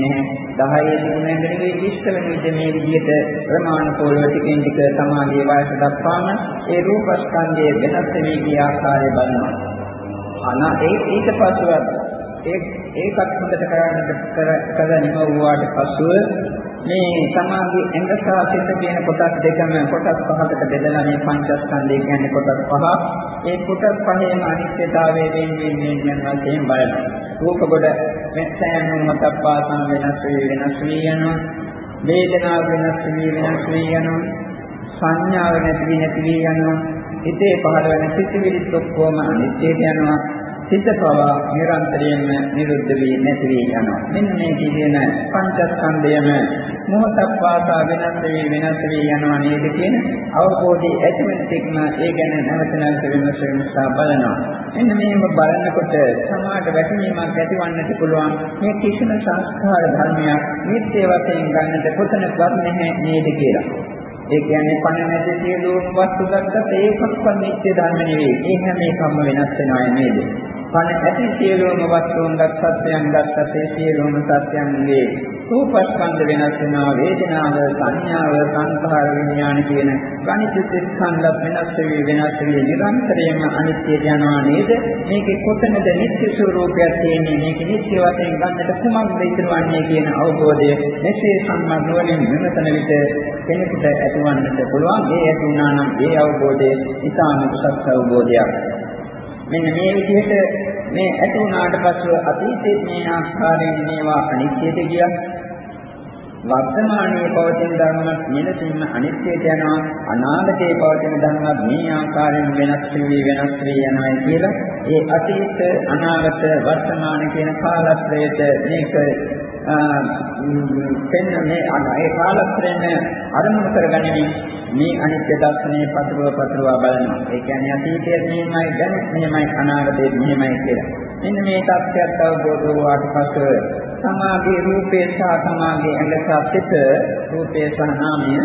නැහැ. 10 තිබුණ ඇඟේ ඉෂ්ට වෙන විදිහ මේ විදිහට ප්‍රමාණිකෝල ටිකෙන් ටික සමාධියේ වයස දක්වාම ඒ රූපස්කන්ධයේ වෙනස් වෙවි ගිය ආකාරය බලනවා. අනා ඒ ඊට පස්සෙවත් ඒ ඒකත් හොඳට කරන්නට කර කර නිම වූාට පසුව මේ සමාධි ඇඟ සහ සිත කියන කොටස් දෙකම කොටස් පහකට බෙදලා මේ පංචස්කන්ධය කියන්නේ කොටස් පහ. ඒ කොටස් පහේම අනිත්‍යතාවයේ වෙනින් වෙනින් යන වශයෙන් බලනවා. රූප කොට මෙත්සයන් මොහොතක් පාසන වෙනස් වී වෙනස් වී යනවා. වේදනාව වෙනස් වී වෙනස් වී යනවා සංඥාව නැති වී නැති වී යනවා හිතේ පහළ වෙන සිතිවිලිත් ඔක්කොම අනිත්‍යයට යනවා සිත පවා නිරන්තරයෙන්ම නිරුද්ධ වී නැති වී යනවා. මෙන්න මේ කියන පංචස්කන්ධයම මොහොතක් පාසා වෙනස් වී වෙනස් වී යනවා නේද කියන අවබෝධය ඇති වෙන තෙක්ම ඒ ගැන නැවත නැවත විමස විමසා බලනවා. මෙන්න මේක බලනකොට සමාජ වැටීමක් ඇතිවන්නට පුළුවන්. මේ කිසිම සංස්කාර ධර්මයක් නිත්‍ය වශයෙන් ගන්නට කොතනකවත් නැහැ නේද කියලා. ඒ කියන්නේ පණ නැති සියලුම වස්තු ගත්තත් ඒකක්වත් නිත්‍ය ධර්ම නෙවෙයි. ඒ හැම එකක්ම වෙනස් වෙනවා නේද? පණ ඇති සියලුම වස්තුන් ගත්තත්යන් ගත්තත් ඒ සියලුම සත්‍යයන්ගේ රූපස්කන්ධ වෙනස් වෙනවා වේදනාව සංඥාව සංඛාර විඥාන කියන ගණිත ස්කන්ධ වෙනස් වෙවි වෙනස් වෙවි නිරන්තරයෙන්ම අනිත්‍යයට යනවා නේද? මේකේ කොතනද නිත්‍ය ස්වરૂපයක් තියෙන්නේ? මේක නිත්‍ය වශයෙන් ගන්නට කුමක්ද ඉතිරවන්නේ කියන අවබෝධය මෙසේ සම්මත නොවලින් විමසන විට කෙනෙකුට ඇතිවන්නට පුළුවන්. ඒ ඇති වුණා නම් ඒ අවබෝධය ඉතාම සත්‍ය අවබෝධයක්. මෙන්න මේ විදිහට මේ ඇති වුණාට පස්සෙ අතීතයේ මේ ආකාරයෙන් මේවා අනිත්‍යයට ගියා. වර්තමානයේ පවතින ධර්මයක් මෙලෙසින්ම අනිත්‍යයට යනවා. අනාගතයේ පවතින ධර්මයක් මේ ආකාරයෙන් වෙනස් වී වෙනස් වී යනවා කියලා ඒ අතීත අනාගත වර්තමාන කියන කාලත්‍රයට මේක පෙන්න මේ ඒ කාලත්‍රයෙන් අරමුණු කරගනිමින් මේ අනිත්‍ය දර්ශනයේ පතුරව පතුරවා බලනවා. ඒ කියන්නේ අතීතයේ මෙහෙමයි දැනුත් මෙහෙමයි අනාගතයේ මෙහෙමයි කියලා. මෙන්න මේ தත්ත්වයක් අවබෝධ වුණාට පස්සේ සමාගයේ රූපේ සහ සමාගයේ ඇඟ සහ සිත රූපේ සහ නාමය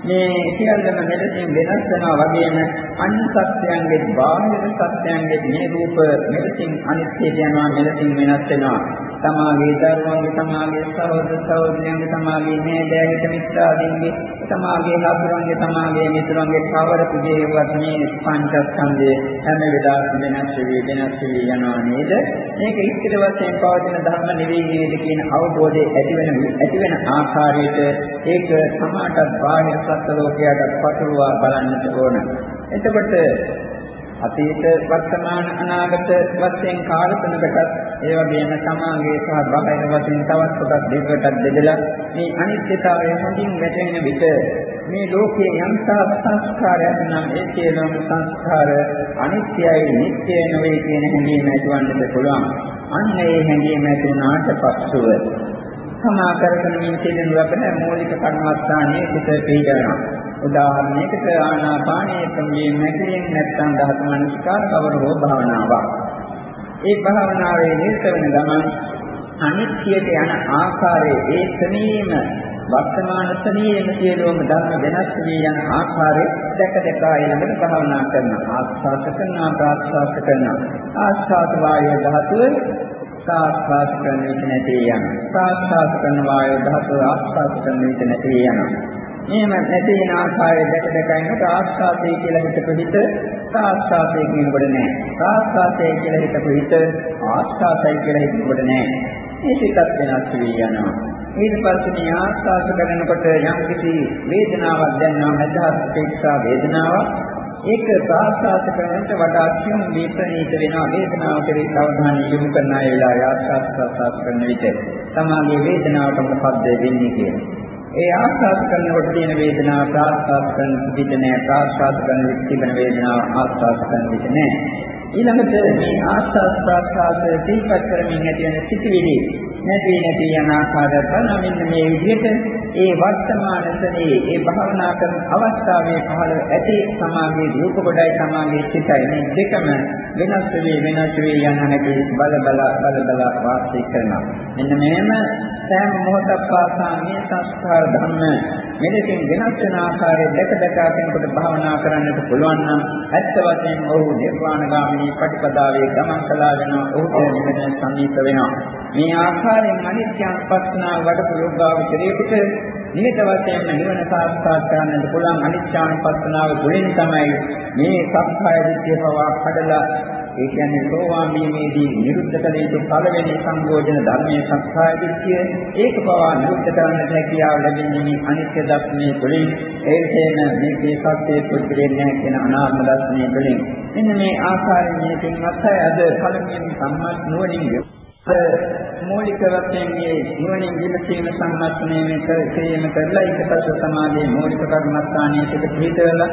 මේ සියල්ලම මෙලෙසින් වෙනස් වෙනවා වගේම අන්‍ය සත්‍යයන්ගේ බාහිර සත්‍යයන්ගේ මේ රූප මෙලෙසින් අනිත්‍යයට යනවා මෙලෙසින් වෙනස් වෙනවා. තමාගේ දරුවන්ගේ තමාගේ සහෝදර සහෝදරියන්ගේ තමාගේ නෑදෑයන්ට මිත්‍රාදීන්ගේ තමාගේ හතුරුන්ගේ තමාගේ මිතුරුන්ගේ කවර කුජේවත් මේ පංචස්කන්ධය හැම වෙලාවෙම වෙනස් වෙවි වෙනස් වෙවි යනවා නේද? මේක ඉස්තර වශයෙන් පවතින ධර්ම නෙවෙයි නේද කියන අවබෝධය ඇති වෙන ඇති වෙන ආකාරයට ඒක සමාටත් බාහිර සත්ත්ව ලෝකයට පතුරවා බලන්නට ඕන එතකොට අතීත වර්තමාන අනාගත වශයෙන් කාල තුනකටත් ඒ වගේම සමාගයේ සහ බාහිර වශයෙන් තවත් කොටස් දෙකකටත් බෙදලා මේ අනිත්‍යතාවය හොඳින් වැටෙන විට මේ ලෝකයේ යම් සංස්කාරයක් නම් ඒ සියලුම සංස්කාර අනිත්‍යයි නිට්ටයයි නෙවෙයි කියන හැඟීම ඇතිවන්නට පුළුවන්. අන්න ඒ හැඟීම ඇති වුණාට පස්සෙව සමා කරගෙන ඉන්න ලබන මූලික කර්මස්ථානයේ සිට පිළිගන්නවා. උදාහරණයකට ආනාපානයේ ප්‍රමේය නැතිවෙන් නැත්නම් දහස මනස්කාර කවර හෝ භාවනාවක්. ඒ භාවනාවේ නිරත වෙන ගමන් අනිත්‍යයට යන ආකාරයේ ඒ ශ්‍රේණීම වර්තමාන ශ්‍රේණියේම සියලුම ධර්ම වෙනස් වී යන ආකාරය දැක දැක ඊළඟට භාවනා කරනවා ආස්වාද කරනවා ප්‍රාස්වාද කරනවා ආස්වාද වායය ධාතුව සාස්වාද කරන විට නැති යනවා ප්‍රාස්වාද කරන වායය ධාතුව ආස්වාද කරන විට නැති යනවා එහෙම නැති වෙන ආකාරය දැක දැක ඉන්නකොට ආස්වාදයේ කියලා හිතපු හිත ආස්වාදයේ කියනකොට නෑ. ආස්වාදයේ කියලා හිතපු හිත ආස්වාදයි කියලා හිතනකොට නෑ. මේ සිතත් වෙනස් වී යනවා. ඊට පස්සේ මේ ආස්වාද කරනකොට යම් කිසි වේදනාවක් දැනෙනවා මධ්‍යස්ථ අපේක්ෂා වේදනාවක් ඒක ප්‍රාසාස කරනට වඩා සියුම් දීප්‍රණීත වෙනවා වේදනාව කෙරෙහි අවධානය යොමු කරන අය වෙලාව ආස්වාද ප්‍රාසාස කරන විට තමාගේ වේදනාවට මොකද්ද වෙන්නේ කියලා. ඒ ආස්වාද කරනකොට තියෙන වේදනාව ප්‍රාසාස කරන විට නෑ ප්‍රාසාස කරන විට තිබෙන වේදනාව ආස්වාද කරන විට නෑ. ඊළඟට මේ ආස්වාද ප්‍රාසාස දීපත් කරමින් ඇති වෙන සිටිවිලි නැති නැති යන ආකාරය බලන මෙන්න මේ විදිහට ඒ වර්තමානයේ ඒ භාවනා කරන අවස්ථාවේ පහළ ඇති සමාගයේ රූප කොටයි සමාගයේ සිතයි. මේ දෙකම වෙනස් වෙවි වෙනස් වෙවි යන හැටි බල බල බල බල වාසය කරනවා. මෙන්න මෙහෙම සෑම මොහොතක් පාසා මේ සංස්කාර ධර්ම මෙලෙසින් වෙනස් වෙන ආකාරය දැක දැක කෙනෙකුට භාවනා කරන්නට පුළුවන් නම් ඇත්ත වශයෙන්ම ඔහු නිර්වාණගාමී ප්‍රතිපදාවේ ගමන් කළා වෙනවා ඔහුට නිවන සමීප වෙනවා. මේ ආකාරයෙන් අනිත්‍ය අනුපස්සනාව වඩපු යෝගාවචරයේකට නිහිත වශයෙන්ම නිවන සාක්ෂාත් කරගන්නට පුළුවන් අනිත්‍යානුපස්සනාව තුළින් තමයි මේ සත්‍යය විද්‍ය පවා කඩලා ඒ කියන්නේ සෝවාන් වීමේදී නිරුද්ධ කළ යුතු පළවෙනි සංයෝජන ධර්මයේ සත්‍යය විද්‍ය ඒක පවා නිරුද්ධ කරන්නට හැකියාව ලැබෙන්නේ මේ අනිත්‍ය දර්ශනය තුළින් ඒකේන මේකේ සත්‍යයේ පුද්ගලයන් නැහැ කියන අනාත්ම දර්ශනය තුළින් මෙන්න මේ ආකාරයෙන් මේකෙන් අත්ය අද පළමුවෙනි සම්මත නුවණින් මූලික වශයෙන් මේ නුවණින් විමසීම සම්මස්නයේ කරීම කරලා ඊට පස්සේ සමාධියේ මූලික කර්මස්ථානයේ සිට පිළිතවලා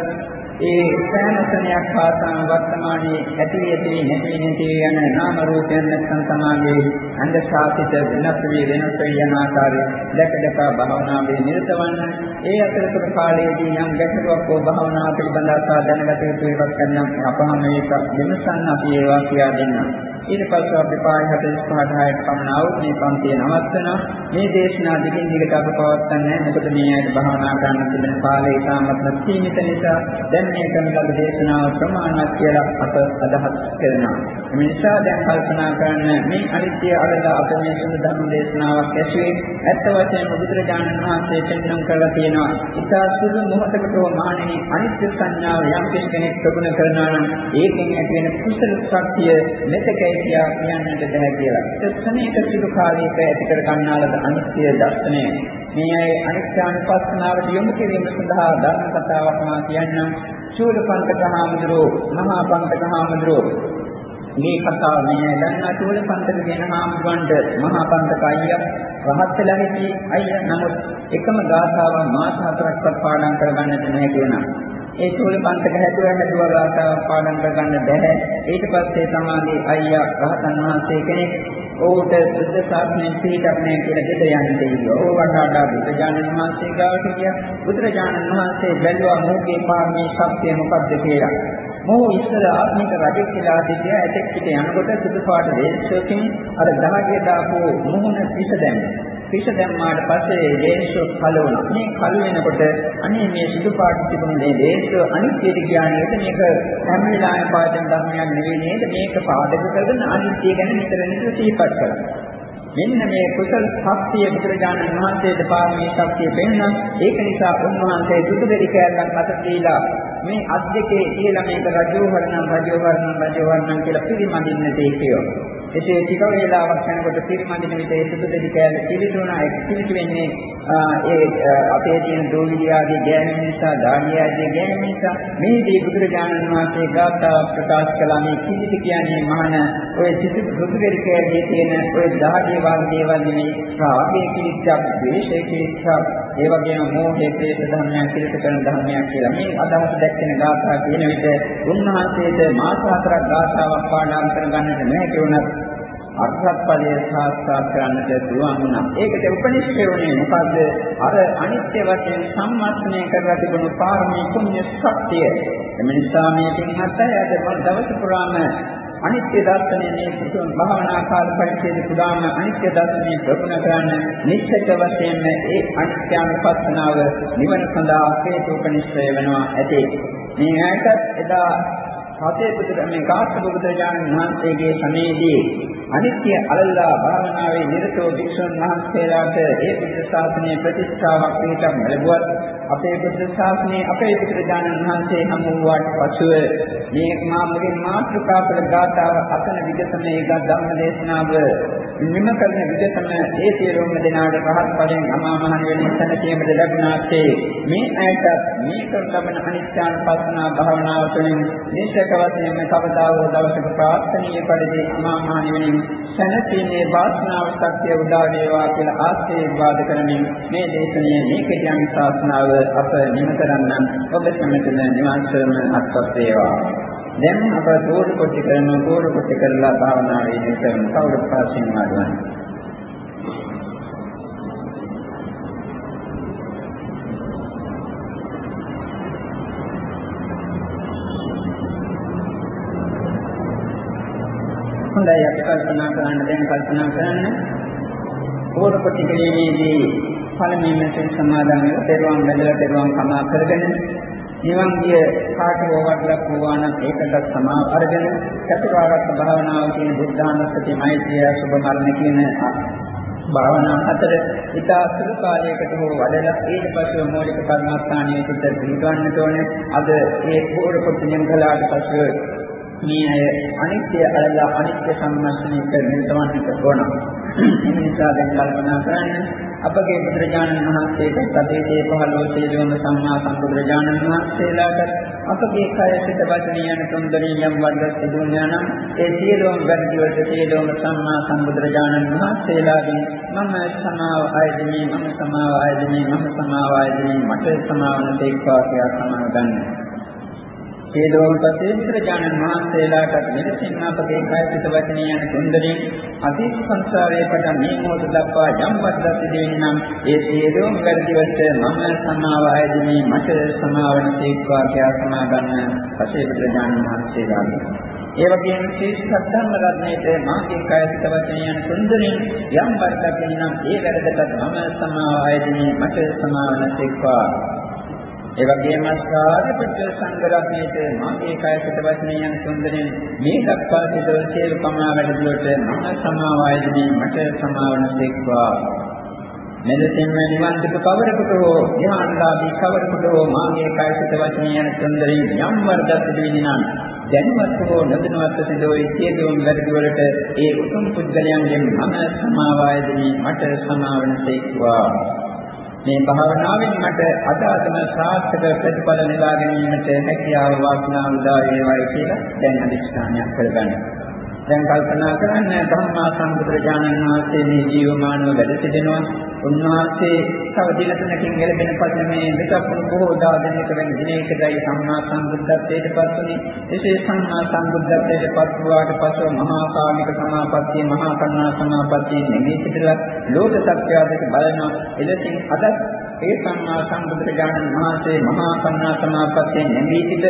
ඒ සෑමතනයක් පාසාම වර්තමානයේ ඇති ඇති නැති නැති යන නාම රූපයන් නැත්නම් සමාගයේ අන්ධ ශාසිත වෙනස් වී වෙනස් වී යන ආකාරය දැක දැක භාවනාවේ නිරතවන්න. ඒ අතරතුර කාලයේදී යම් ගැටලුවක් හෝ භාවනාව පිළිබඳව දැනගත යුතු එකක් ගන්න අපහම මේක විමසන්න අපි ඒවා කියා දෙන්නම්. ඊට පස්සේ අපි පාය 45 6ට පමණ આવුත් මේ පන්තිය නවත්තනවා. මේ දේශනා දිගින් දිගට අප පවත්වන්නේ මොකද මේ ඇයි භාවනා කරන්න තිබෙන කාලය ඉතාමත් සීමිත නිසා දැන් මේ කරන ලද දේශනාව ප්‍රමාණවත් කියලා අප අදහස් කරනවා. මේ නිසා දැන් කල්පනා කරන්න මේ අනිත්‍ය අරද අප මේ සුදු ධර්ම දේශනාවක් ඇසුවේ ඇත්ත වශයෙන්ම බුදුරජාණන් වහන්සේ පෙන්වන කරලා තියෙනවා. ඉතා සුදු මොහොතකට මානෙනි අනිත්‍ය සංඥාව යම් කෙනෙක් ප්‍රගුණ කරනවා නම් ඒකෙන් ඇති වෙන කුසල ශක්තිය මෙතකයි කියා කියන්නට බෑ කියලා. එතනේක සුදු කාලයක ඇති කර ගන්නාලද අනිත්‍ය දර්ශනය. මේ අය අනිත්‍ය අනුපස්සනාවට යොමු කිරීම සඳහා ධර්ම කතාවක් මා කියන්නම්. චූලපන්තක හාමුදුරුවෝ, මහා පන්තක හාමුදුරුවෝ මේ කතාව මේ දන්නා චූල පන්තක කියන හාමුදුරන්ට මහා පන්තක අයියා රහත් වෙලා හිටි අයියා නමුත් එකම ගාථාවක් මාස හතරක්වත් පාඩම් කරගන්නට නැහැ කියනවා. ඒ චූල පන්තක හැදුවා හැදුවා ගාථාවක් පාඩම් කරගන්න බැහැ. ඊට පස්සේ තමයි අයියා රහතන් වහන්සේ කෙනෙක් ඔහුට බුද්ධ ශාසනයෙන් පිළිටක් නැහැ කියලා ගෙද යන්න දෙවියෝ. ඔහු වටාඩා බුදුජානක මහන්සිය ගාවට ගියා. බුදුරජාණන් වහන්සේ බැලුවා මොහුගේ පාරමී ශක්තිය මොකක්ද කියලා. මොහු ඉස්සර ආත්මික රජෙක් කියලා සිටියා. ඇතෙක් පිට යනකොට සුදු පාට දේශකකින් අර දහගේ දාපු මුහුණ පිට දැම්මා. පිට දැම්මාට පස්සේ දේශෝ කල වුණා. මේ කල වෙනකොට අනේ මේ සුදු පාට තිබුණ මේ දේශෝ අනිත්‍යද කියන්නේ මේක හැම වෙලාවෙම පාදන් ධර්මයක් නෙවෙයි නේද? මේක පාදක කරගෙන අනිත්‍ය ගැන නිතර නිතර සිහිපත් කරනවා. මෙන්න මේ කුසල ශක්තිය බුදුරජාණන් වහන්සේට පාරමී ශක්තිය පෙන්වන ඒක නිසා උන්වහන්සේ දුක දෙවි කැලක් අත තියලා මේ අත් දෙකේ කියලා මේක රජෝවරණම් රජෝවරණම් රජෝවරණම් කියලා පිළිමදින්න දෙකයෝ එසේ ටික වේලාවක් යනකොට පිරිමදින විට ඒ සුදු දෙවි කැලේ පිළිතුරුණා ඒක පිළිතු වෙන්නේ ඒ අපේ තියෙන දෝවිලි ආදී ගෑනීම නිසා දාඩිය ආදී ගෑනීම නිසා මේදී බුදුරජාණන් වහන්සේ ගාථා ප්‍රකාශ කළා. මේ කිසිත කියන්නේ මහාන ඔය සිසු සුදු දෙවි කැලේ තියෙන ඔය දාඩිය වගේ දේවල් නෙමෙයි. රාගයේ කිලිච්ඡක්, ද්වේෂයේ කිලිච්ඡක්, ඒ වගේම මෝහයේ ක්ලේශ ධර්මයන් කිලිත කරන ධර්මයක් කියලා. මේ අදහස දැක්කෙන ගාථා කියන විට උන්වහන්සේට මාස හතරක් ගාථාවක් පාඩම් කරගන්නට නැහැ කියුණත් අර්ථත් ඵලයේ සාක්ෂාත් කරන්නට පුළුවන් වුණා. ඒකට උපනිෂ්ඨය වුණේ මොකද්ද? අර අනිත්‍ය වශයෙන් සම්මස්නය කරලා තිබුණු පාරමී පුණ්‍ය ශක්තිය. එම නිසා මේ පින්හත් අය අද දවස පුරාම අනිත්‍ය දර්ශනය මේ පුදුම භාවනා කාල පරිච්ඡේද පුදාම අනිත්‍ය දර්ශනය ප්‍රගුණ කරන්න නිශ්චිත වශයෙන්ම ඒ අනිත්‍යානුපස්සනාව නිවන සඳහා හේතුපනිශ්‍රය වෙනවා ඇති. මේ ඇයට එදා සතේ පුදුර මේ කාශ්‍යප බුදුරජාණන් වහන්සේගේ සමයේදී අනිත්‍ය අලල්ලා භාවනාවේ නිරතෝ භික්ෂුන් වහන්සේලාට ඒ බුද්ධ ශාසනයේ ප්‍රතිෂ්ඨාවක් පිටක් ලැබුවත් අපේ බුද්ධ ශාසනයේ අපේ බුදුරජාණන් වහන්සේ හමු වූාට පසුව මේ මා මුලින් මාතෘකා කළ ගාථාව අතන විගතම ඒක ධම්ම දේශනාව නිම කරන විගතම ඒ සියලුම දෙනාට රහත් ඵලයෙන් අමා මහ නිවන සැනසීමට ලැබුණාසේ මේ ඇයට මේ කර ලබන අනිත්‍යානුපස්සනා භාවනාව තුළින් මේක වශයෙන් කවදා හෝ දවසක ප්‍රාර්ථනීය පරිදි අමා මහ නිවනින් සැනසීමේ වාසනාව ශක්තිය උදා වේවා කියලා ආශිර්වාද කරමින් මේ දේශනාවේ මේ කෙටියන් ශාසනාව අප නිම කරන්න ඔබ සැමටම නිවන් සරණ අත්පත් වේවා. දැන් අප දෝඩ කොට කරන දෝඩ කොට කරලා භාවනාවේ නිතරම කවුරුත් පාසින් ආවන්නේ. හොඳයි අපි කල්පනා කරන්න දැන් කල්පනා කරන්න ඕන කොට කිරීමේදී පළමුවෙන් සමාදන් වෙලා පෙරවන් බැලලා පෙරවන් කමා කරගෙන නිවන් ගිය කාටෝ වඩලක් වූවා නම් ඒකටත් සමා අරගෙන චතුරාර්ය භාවනාව කියන බුද්ධානුස්සති මෛත්‍රිය සුභ මරණ කියන භාවනා අතර ඉතා සුළු කාලයකට හෝ වඩලා ඊට පස්ව මූලික කර්මස්ථානයේ සිට පිළිගන්නට ඕනේ අද ඒ පොර කොටින් කළාට පස්ව මේ අය අනිත්‍ය අරලා අනිත්‍ය සම්මස්නය කරමින් තමන්ට ඕන. ඒ නිසා දැන් කල්පනා කරන්න අපගේ බුදුරජාණන් වහන්සේට සතේතේ පහළෝ සියලුම සම්මා සම්බුදුරජාණන් වහන්සේලාට අපගේ කය සිත වචන යන තුන්දරින් යම් වර්ග සිදුවන නම් ඒ සියලුම වැඩි වලට සියලුම සම්මා සම්බුදුරජාණන් වහන්සේලාගෙන් මම සමාව ආයතනී මම සමාව ආයතනී මම සමාව ආයතනී මට සමාවන තේක්වා කියලා සමාව ගන්නවා. ඒ දෝමපතේ බුදුරජාණන් වහන්සේලාට මෙලෙසින් අපගේ කායික වචනය යන තුන්දරින් අතීත සංසාරයේ පටන් මේ මොහොත දක්වා යම් වද්දක් දෙන්නේ නම් ඒ සියලුම වැඩිවට මම සමාව ආයතනයේ මට සමාවන තේක්වා කියලා සමා ගන්න පසේ බුදුරජාණන් වහන්සේලාගේ ඒ වගේම ශීර්ෂ සත්‍යම රත්නයේ මාගේ කායික වචනය යන තුන්දරින් යම් වද්දක් දෙන්නේ නම් ඒ වැඩකට මම සමාව ආයතනයේ මට සමාවන තේක්වා ඒ වගේම සාරිපුත්‍ර සංඝරත්නයේ මාගේ කායසිත වචනේ යන සුන්දරෙන් මේ දක්වා සිදු සියලු කමා වැඩිදුවට මම සමාවයදී මට සමාවන දෙක්වා. මෙලෙසින්ම නිවන් දුක කවරකට හෝ ධ්‍යානලාභී කවරකට හෝ මාගේ කායසිත වචනේ යන සුන්දරෙන් යම් වර්ධත් දෙවිනි නම් දැනුවත් හෝ නොදැනුවත් සිදු වී සියලුම වැඩිදුවලට ඒ උතුම් පුද්ගලයන්ගෙන් මම සමාවයදී මට සමාවන දෙක්වා. මේ භාවනාවෙන් මට අදාතම සාර්ථක ප්‍රතිඵල නෙලා ගැනීමට හැකියාව වාසනාව උදා වේවායි කියලා දැන් අදිස්ථානයක් කරගන්න. දැන් කල්පනා කරන්න ධම්මා සම්බුදුරජාණන් වහන්සේ මේ ජීවමානව වැඩ සිටිනවා. උන්වහන්සේ තව දින තුනකින් ගැලපෙන පස්සේ මේ මෙතක් බොහෝ දා දෙනක වෙන දිනයකදයි සම්මා සම්බුද්ධත්වයට පත් වුණේ. එසේ සම්මා සම්බුද්ධත්වයට පත් වූාට පසු මහා කාමික සමාපත්තිය මහා කරුණා සමාපත්තිය නෙමෙයි සිටලා ලෝක සත්‍යයට බලනවා. එලෙසින් අදත් ඒ සම්මා සම්බුදුරජාණන් වහන්සේ මහා කරුණා සමාපත්තියෙන් නැගී සිට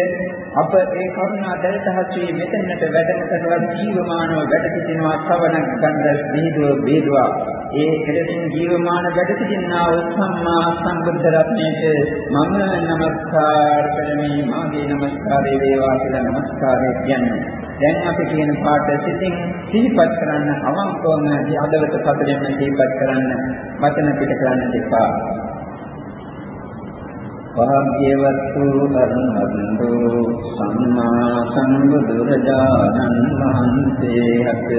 අප ඒ කරුණා දැලතහසේ මෙතැනට වැඩම කරලා ජීවමානව වැඩ සිටිනවා සවනක් ගන්න බීදුව බීදුවා. ඒ කෙරෙහින් ජීවමාන වැඩ සිටිනා උත්සම්මා සම්බුද්ධ රත්නයට මම নমස්කාර කරමි. මාගේ নমස්කාරය වේවා කියලා নমස්කාරය කියන්නේ. දැන් අපි කියන පාඩ සිතින් සිහිපත් කරන්න අවංකවම අදවත සැදෙන්න සිහිපත් කරන්න වචන පිට කරන්න දෙපා භාග්‍යවත්තු අරහතු සම්මා සම්බුදුරජාණන් වහන්සේ හත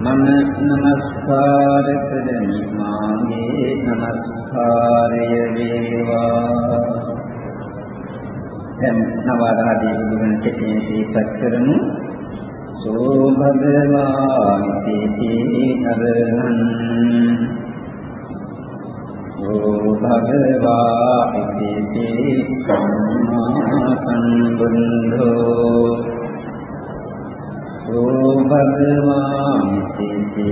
මම නමස්කාර කරමි. මාගේ නමස්කාරය වේවා. දැන් නවාදාදී බුදුන් කෙටියෙන් සිහිපත් කරමු සෝ භගවා ඉති අරහං සෝ භගවා ඉති සම්මා සම්බුද්ධෝ සෝ භගවා ඉති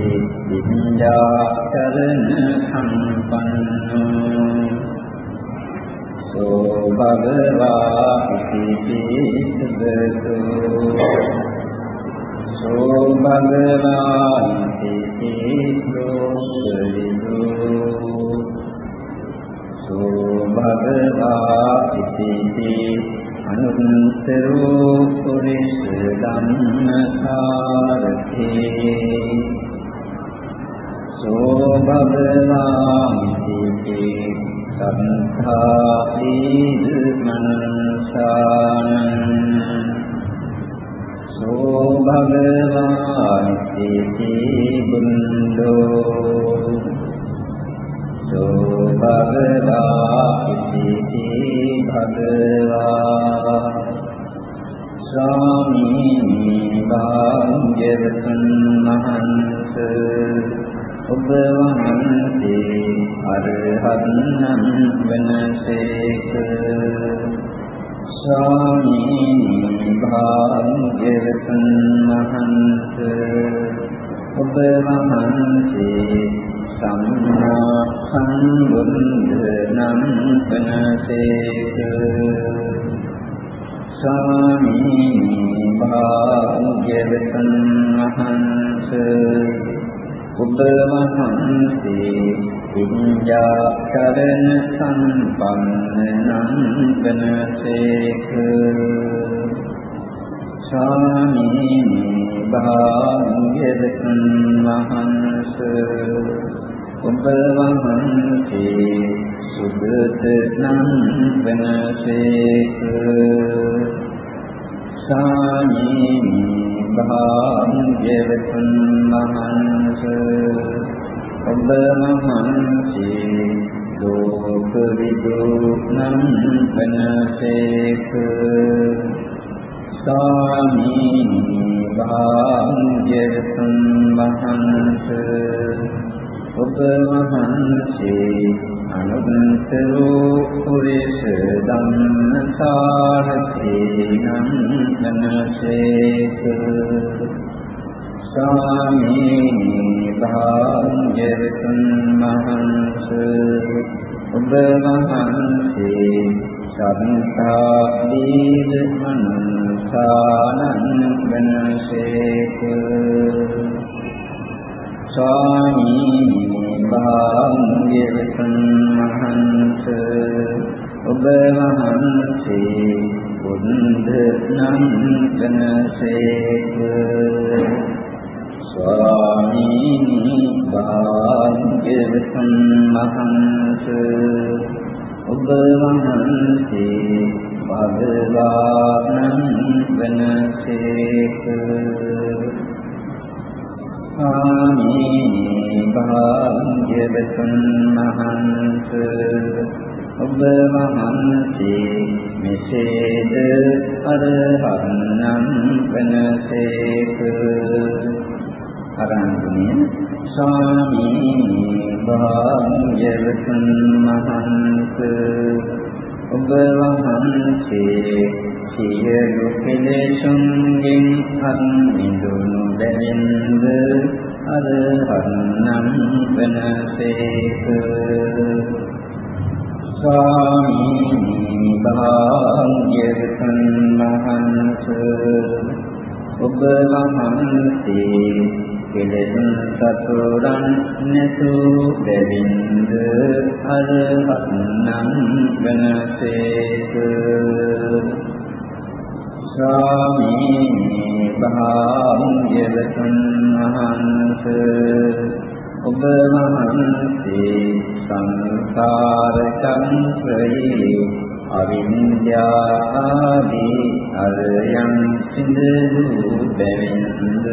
විඤ්ඤාචරණ සම්පන්නෝ සෝ භගවා ඉති සුදතෝ සෝ භගවා ඉති ලෝකවිදෝ සෝ භගවා ඉති අනුත්තරෝ පුරිස ධම්මකාරකේ සෝ භගවා ඉති සද්ධා දීමනසානං සෝ භගවාති බුන්දෝ සෝ භගවාති භගවා ස්වාමීනි භාග්‍යවතුන් වහන්සේ ඔබ වහන්සේ අරහත් නම් වනසේක ස්වාමීනි භාග්‍යවතුන් වහන්සේ ඔබ වහන්සේ සම්මා සම්බුද්ධ නම් වනසේක ස්වාමීනි භාග්‍යවතුන් වහන්සේ ඔබ වහන්සේ විඤ්ඤා කරන සම්පන්න නම් වනසේක ස්වාමීනි භාග්‍යවතුන් වහන්සේ ඔබ වහන්සේ සුගත නම් වනසේක. ස්වාමීනි භාග්‍යවතුන් වහන්සේ ඔබ මහන්සේ ලෝක විදුනම් වනසේක. සාමීනි භාග්‍යවතුන් වහන්සේ ඔබ මහන්සේ අනුත්තරෝ පුරිස ධම්මසාරතේනම් නමසේක ස්වාමීනි භාග්‍යවතුන් වහන්සේ ඔබ වහන්සේ සත්තා දීද මනසානං වනසේක ස්වාමීනි භාග්‍යවතුන් වහන්සේ ඔබ වහන්සේ බුද්ධ නම් කනසේක ස්වාමීනි භාග්‍යවතුන් වහන්සේ ඔබ වහන්සේ භගවානං වනසේක ස්වාමීනි භාග්‍යවතුන් වහන්සේ ඔබ වහන්සේ මෙසේද අරහත්නම් වනසේක අරන්තුනිය ස්වාමීනි භාග්‍යවතුන් වහන්සේ ඔබ වහන්සේ සියලු කෙලෙසුන්ගෙන් අත්මිදුණු බැවින්ද අරහත්නම් වනසේක ස්වාමීනි භාග්‍යවතුන් වහන්සේ ඔබ වහන්සේ කෙලෙසුන් සතුරන් නැතු බැවින්ද අරහත්නම් වනසේක. ස්වාමීනි භාග්‍යවතුන් වහන්සේ ඔබ වහන්සේ සංසාර චක්‍රයේ අවින්ද්‍යාදී අරයන් සිඳු බැවින්ද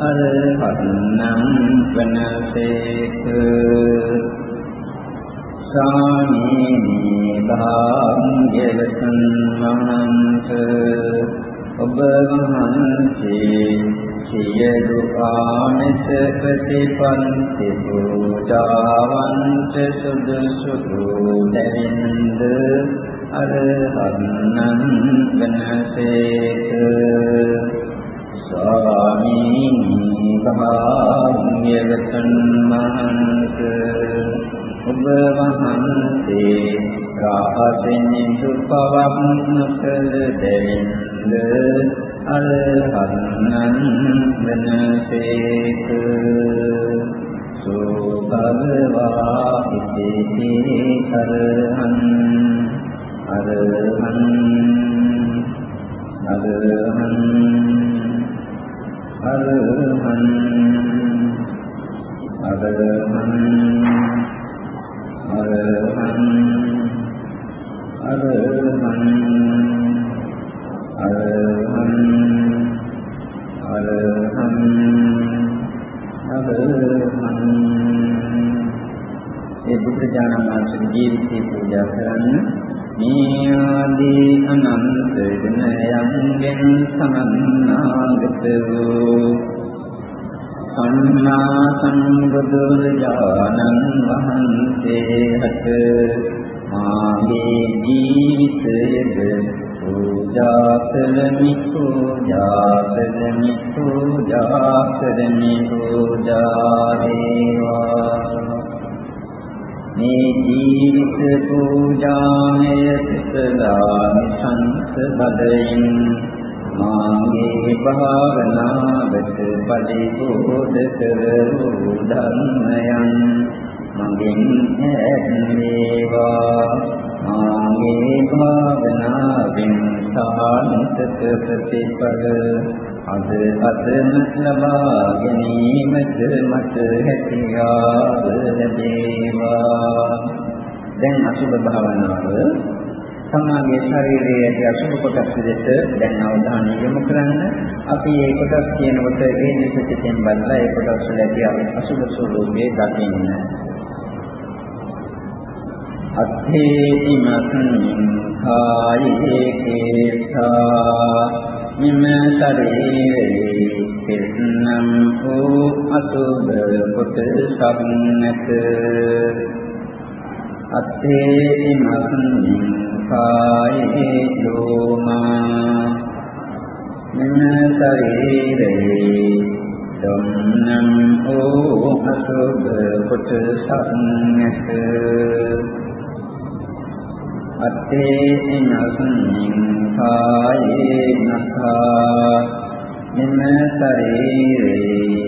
අරහත්නම් වනසේක ස්වාමීනි භාග්‍යවතුන් වහන්සේ ඔබ වහන්සේ සියලු ආමිත ප්‍රතිපන්ති පූජාවන්ත සුදුසුදු දැරින්ද අරහත්නම් වනසේක ස්වාමීනි භාග්‍යවතුන් වහන්සේ ඔබ වහන්සේ රාහතෙන් දුපවක් නොකළ දෙවින්ද අරහත්නන් වනසේක සෝ භගවා ඉති කරහන් අරහන් අරහන් අරහන් අරහන් අරහං අරහං අරහං අරහං ඒ බුද්ධ ඥානමාර්ග ජීවිතේ පූජා කරන්න මේ ආදී අනන්ත ගුණයන්ගෙන් සමන්නාගත වූ සම්මා සම්බුදුරජාණන් වහන්සේට මාගේ ජීවිතයද පූජා කරමි පූජා කරමි පූජා කරමි පූජා වේවා මේ ජීවිත පූජාමය කුසලාමි සංස බදයින් මාගේ භාවනාවට පරිපෝධ කරවූ ධර්මයන් මගෙන් ඇත්මේවා මාගේ භාවනාවෙන් සාන්තක ප්‍රතිපල අද අදම ලබා ගැනීමට මට හැකියාව ලැබේවා දැන් අසුබ භාවනාව සමාගයේ ශරීරයේ ඇති අසුබ කොටස් දෙක දැන් අවධානය යොමු කරන්න. අපි මේ කොටස් කියනකොට ඒ නිසිතෙන් බලලා ඒ කොටස් වල ඇති අසුබ ස්වરૂපයේ දකින්න. අත්ථේති මස්මින් කායේ කේසා මිම ශරීරේ කෙන්නම් වූ අසුබ කොටසක් නැත. අත්තේ මස්මින් කායේ ලෝමා මෙම ශරීරේ ධම්නම් ඕ අසුබ කොටසක් නැත අත්තේ මස්මින් කායේ නඛා මෙම ශරීරේ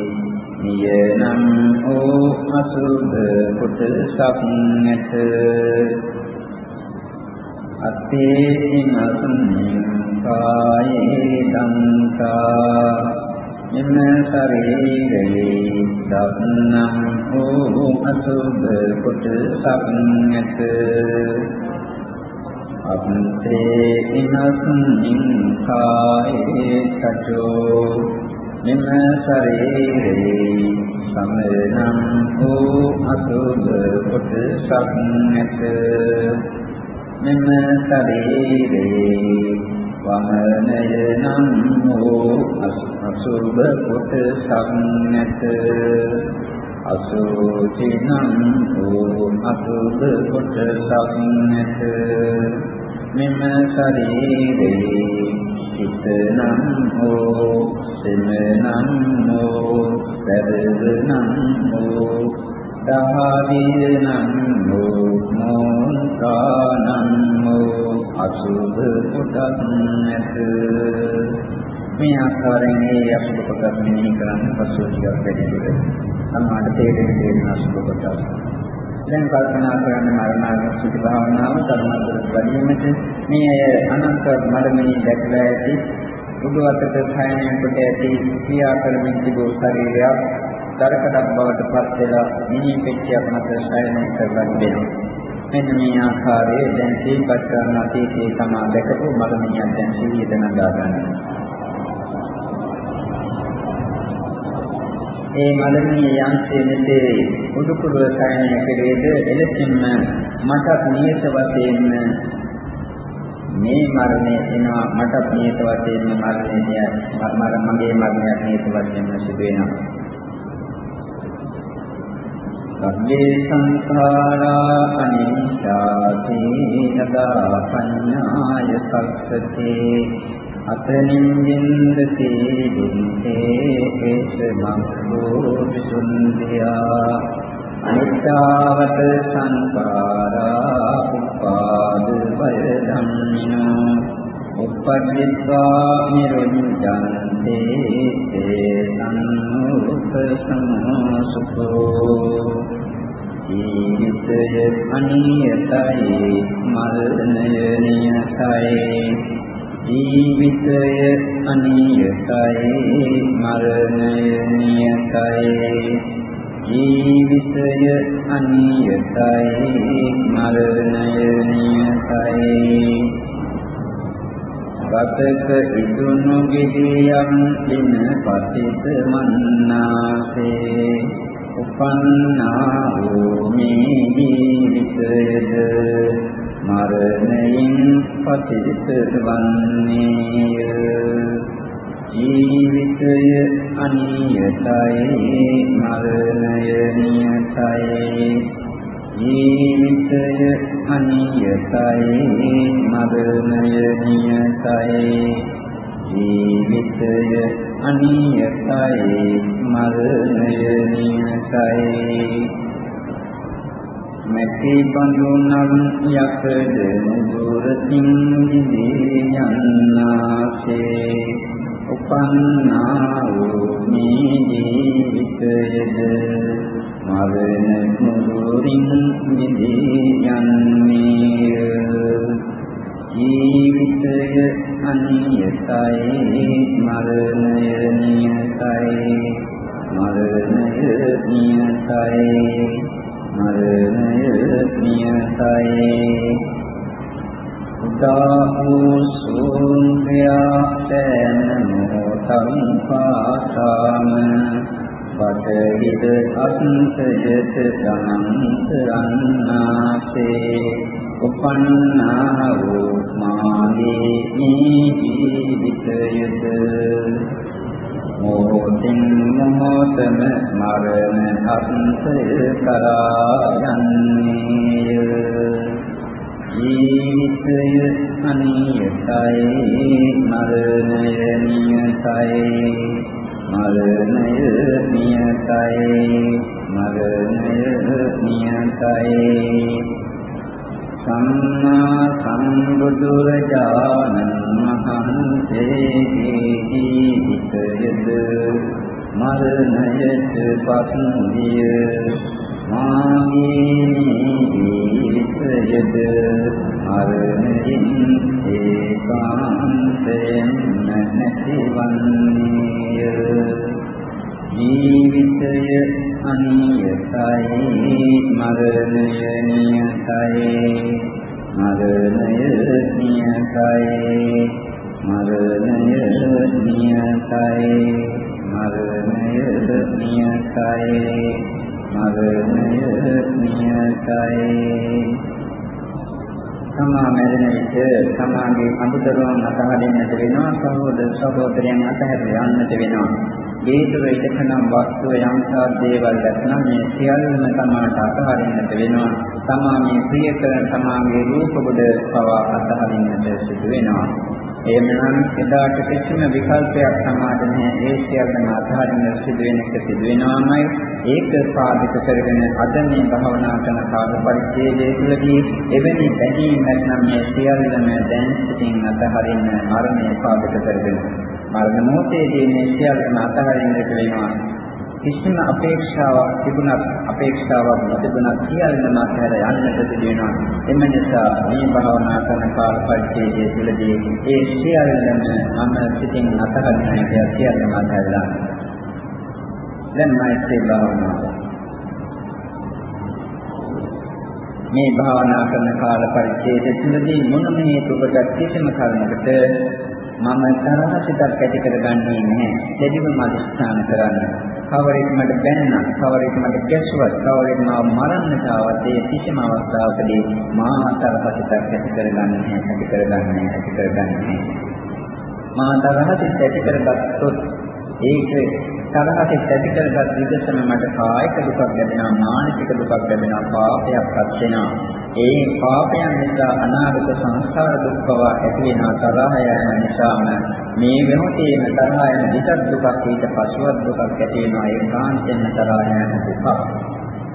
නියනම් ඕ අසුබ කොටසක් නැත. අත්තේ නසුන්නින් කායේ දන්තා මෙම ශරීරේ දන්නම් ඕ අසුබ කොටසක් නැත. අන්තේ ඉනසුන්නින් කායේ සචෝ මෙම ශරීරේ සමනම් වූ අසුබ කොටසක් නැත. මෙම ශරීරේ වමනය නම් වූ අසුබ කොටසක් නැත. අසුචි නම් වූ අසුබ කොටසක් නැත. මෙම ශරීරේ චිතනම් හෝ සෙමනම් හෝ පෙරදනම් හෝ දහදිනම් හෝ මොන්කානම් හෝ අසුභ කොටස් නැත. මේ ආකාරයෙන් මේ අසුභ කොටස් මෙහි කරන්න පසු ටිකක් වැඩිදුර සමාඩ තේරෙන තේරෙන අසුභ කොටස් දැන් කල්පනා කරන්න මරණාගත සුති භාවනාව ධර්මතර වැඩිමට මේ අනන්ත මරණී දැකලා ඇති බුදු අතට සායනයෙන් කොට ඇති ක්‍රියා කරමින් තිබූ ශරීරයක් දරකඩක් බවට පත් වෙලා මිනි පෙට්ටියක් මත සායනය කරගන්න දෙනවා. මෙන්න මේ ආකාරයේ දැන් සීපත් කරන අතීතයේ තමා දැකපු මරණියක් දැන් සිහියට නගා ගන්නවා. ඒ මලමී යන්ත්‍රයේ මෙසේ උඩුකුඩුව සයනය කෙරේද එලෙසින්ම මටත් නියත වශයෙන්ම මේ මරණය එනවා. මටත් නියත වශයෙන්ම මරණය මර මගේ මරණයක් නියත වශයෙන්ම සිදු වෙනවා. සබ්බේ සංඛාරා අනිච්චාති නදා පඤ්ඤාය සක්සතේ අතනින් වින්දති දුන්තේ ඒස මක්ඛෝ විසුන්දියා අනිත්‍යවත සංකාරා උපාද වය ධම්මිනෝ උපද්දිත්වා නිරුද්ධන්තේ තේ සංනුප සමසුඛෝ ජීවිතය අනියතයි මරණය නියතයි. ජීවිතය අනියතයි මරණය නියතයි. ජීවිතය අනියතයි මරණය නියතයි. ගතක ඉදුණු ගෙඩියම් දින පතිත මන්නාසේ. උපන්නා වූ මේ ජීවිතයද මරණයෙන් පතිත වන්නේය. ජීවිතය අනියතයි මරණය නියතයි. ජීවිතය අනියතයි මරණය නියතයි. ජීවිතය අනියතයි මරණය නියතයි. මෙති බඳුනන් යකද මුදුරකින් දිදී යන්නාසේ උපන්නා වූ මේ ජීවිතයද මරණ මුදුරින් දිදී යන්නේය ජීවිතය අනියතයි මරණය නියතයි මරණය නියතයි මරණය නියතයි උදාහෝ සෝන්ද්‍රයා සෑම මොහොතම් පාසාම වදහිද අන්තයත ධනන්තරන්නාසේ උපන්නා වූ මාගේ ජීවිතයද මොහොතින් මොහොතම මරණ අන්තය කරා යන්නේය ජීවිතය අනියතයි මරණය නියතයි මරණය නියතයි මරණය නියතයි සම්මා සම්බුදුරජාණන් වහන්සේගේ ජීවිතයද මරණයට පත්විය මාගේ ජීවිතයද මරණයෙන් ඒකාන්තයෙන් නැතිවන්නේය ජීවිතය අනියතයි මරණය නියතයි මරණය නියතයි මරණය නියතයි මරණය නියතයි මරණය නියතයි තමා මැරෙන විට තමාගේ අමුදරුවන් අතහරින්නට වෙනවා සහෝදර සහෝදරයන් අතහැර යන්නට වෙනවා හේතුව ඉදකනම් වස්තුව යම්සා දේවල් දැක්නම් මේ සියල්ලම තමාට අතහරින්නට වෙනවා තමා මේ ප්‍රිය කරන තමාගේ රූප කොට පවා අතහරින්නට සිදු වෙනවා. එහෙමනම් එදාට කිසිම විකල්පයක් සමාද නැහැ. ඒ සියල්ලම අතහරින්න සිදු වෙන එක සිදු වෙනවාමයි. ඒක සාධක කරගෙන අද මේ භවනා කරන කාල පරිච්ඡේදයේ තුළදී එවැනි බැඳීම් නැත්නම් මේ සියල්ලම දැන් සිටින් අතහරින්න මරණය සාධක කරගෙන මරණ මොහොතේදී මේ සියල්ලම අතහරින්නට වෙනවා. කිසිම අපේක්ෂාවක් තිබුණත් අපේක්ෂාවක් නොතිබුණත් සියල්ලම අතහැර යන්නට සිදුවෙනවා. එම නිසා මේ භාවනා කරන කාල පරිච්ඡේදයේ තුළදී ඒ සියල්ලම මම සිතින් අතහරිනවා කිය සියල්ලම අතහැරලා. දැන් මෛත්‍රී භාවනාව. මේ භාවනා කරන කාල පරිච්ඡේදයේ තුළදී මොනම හේතුවකට කිසිම කාරණයකට මම තරහ සිතක් ඇති කරගන්නේ නැහැ. දෙවිව මදිස්ථාන කරන්න. කවරෙක් මට බැන්නා, කවරෙක් මට ගැසුවත්, කවරෙක් මාව මරන්නට ආවත් ඒ කිසිම අවස්ථාවකදී මා තරහ සිතක් ඇති කරගන්නේ නැහැ, ඇති කරගන්නේ ඇති කරගන්නේ නැහැ. මා තරහ සිත ඇති කරගත්තොත් ඒක තරහට ඇති කරගත් විදසම මට කායික දුකක් ලැබෙනවා මානසික දුකක් ලැබෙනවා පාපයක්පත් වෙනවා ඒ පාපයන් නිසා අනාගත සංසාර දුක් බව ඇති වෙනා තරහ යන නිසාම මේ මොහොතේම තරහ යන විතක් දුකක් ඊට පසුවත් දුකක් ඇති වෙනවා. ඒකාන්තයෙන් තරහ යන දුක.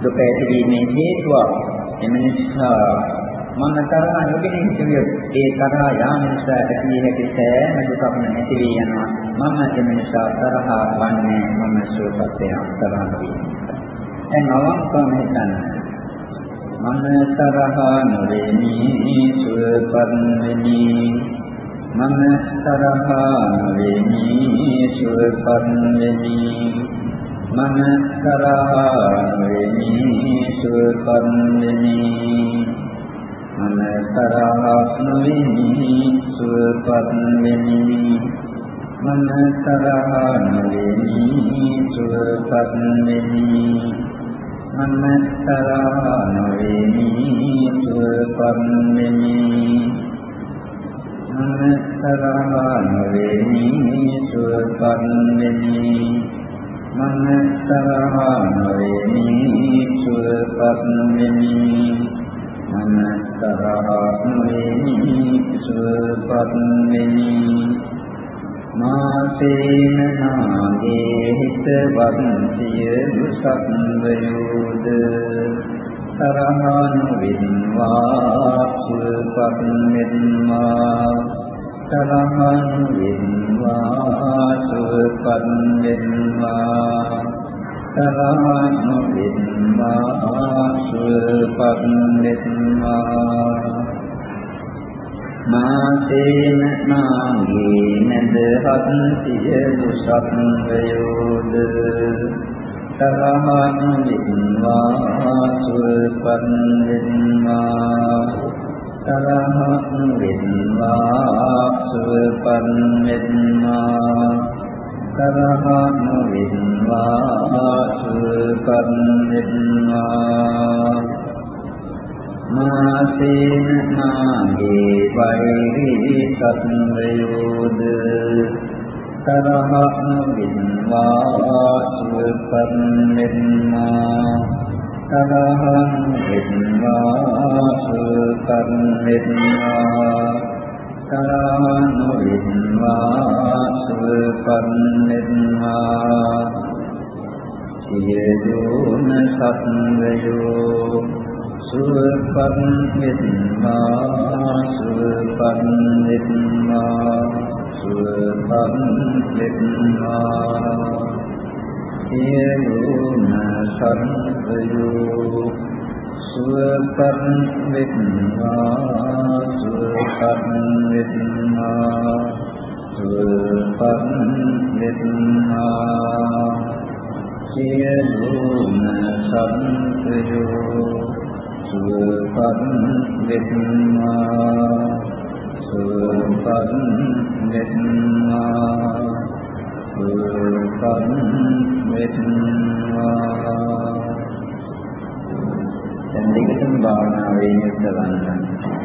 දුක ඇතිවීමේ හේතුව එම නිසා මම තරහ නොගෙන හිටියොත් ඒ තරහ යාම නිසා ඇති හැකි සෑම දුකක්ම නැති වී යනවා. මම එම නිසා තරහ වන්නේ මම සුවපත් වෙනවා. තරහ නොවී දැන් අවංකවම හිතන්න. මම තරහ නොවේමි සුවපත් වෙමි මම තරහ නොවේමි සුවපත් වෙමි මම තරහ නොවේමි සුවපත් වෙමි මම තරහක් නොවෙමි සුවපත් වෙමි මම තරහ නොවෙමි සුවපත් වෙමි මම තරහ නොවෙමි සුවපත් වෙමි මම තරහ නොවෙමි සුවපත් වෙමි මම තරහ නොවෙමි සුවපත් වෙමි මම තරහ නොවෙමි සුවපත් වෙමි මාසේන නාගේ හිත වන්තිය දුසක්වයෝද තරහන වින්වා සුපත් මෙන්වා. තරහන වින්වා සුපත් මෙන්වා. තරහන වින්වා සුපත් මෙන්වා. මාතේන නාගේ නදහත් සියලු සත්වයෝද තරහන් වින්වා සුපන් වින්වා. තරහන් වින්වා සුපන් වින්වා. තරහන් වින්වා සුපන් වින්වා. මාසේන නාගේ වෛරී සත්වයෝද තරහක් වින්වා සුපන් වෙන්නා තරහං වින්වා සුපන් වෙන්නා තරහං වින්වා සුපන් වෙන්නා සියලුම සත්වයෝ සුවපත් වෙත්වා සුවපත් වෙත්වා සුවපත් වෙත්වා සියලුම සත්වයෝ සුවපත් වෙත්වා සුවපත් වෙත්වා සුවපත් වෙත්වා සියලුම සත්වයෝ සුවපත් වෙත්වා සුවපත් වෙත්වා සුවපත් වෙත්වා දැන් දෙකටම භාවනාවේ නිරත වන්න.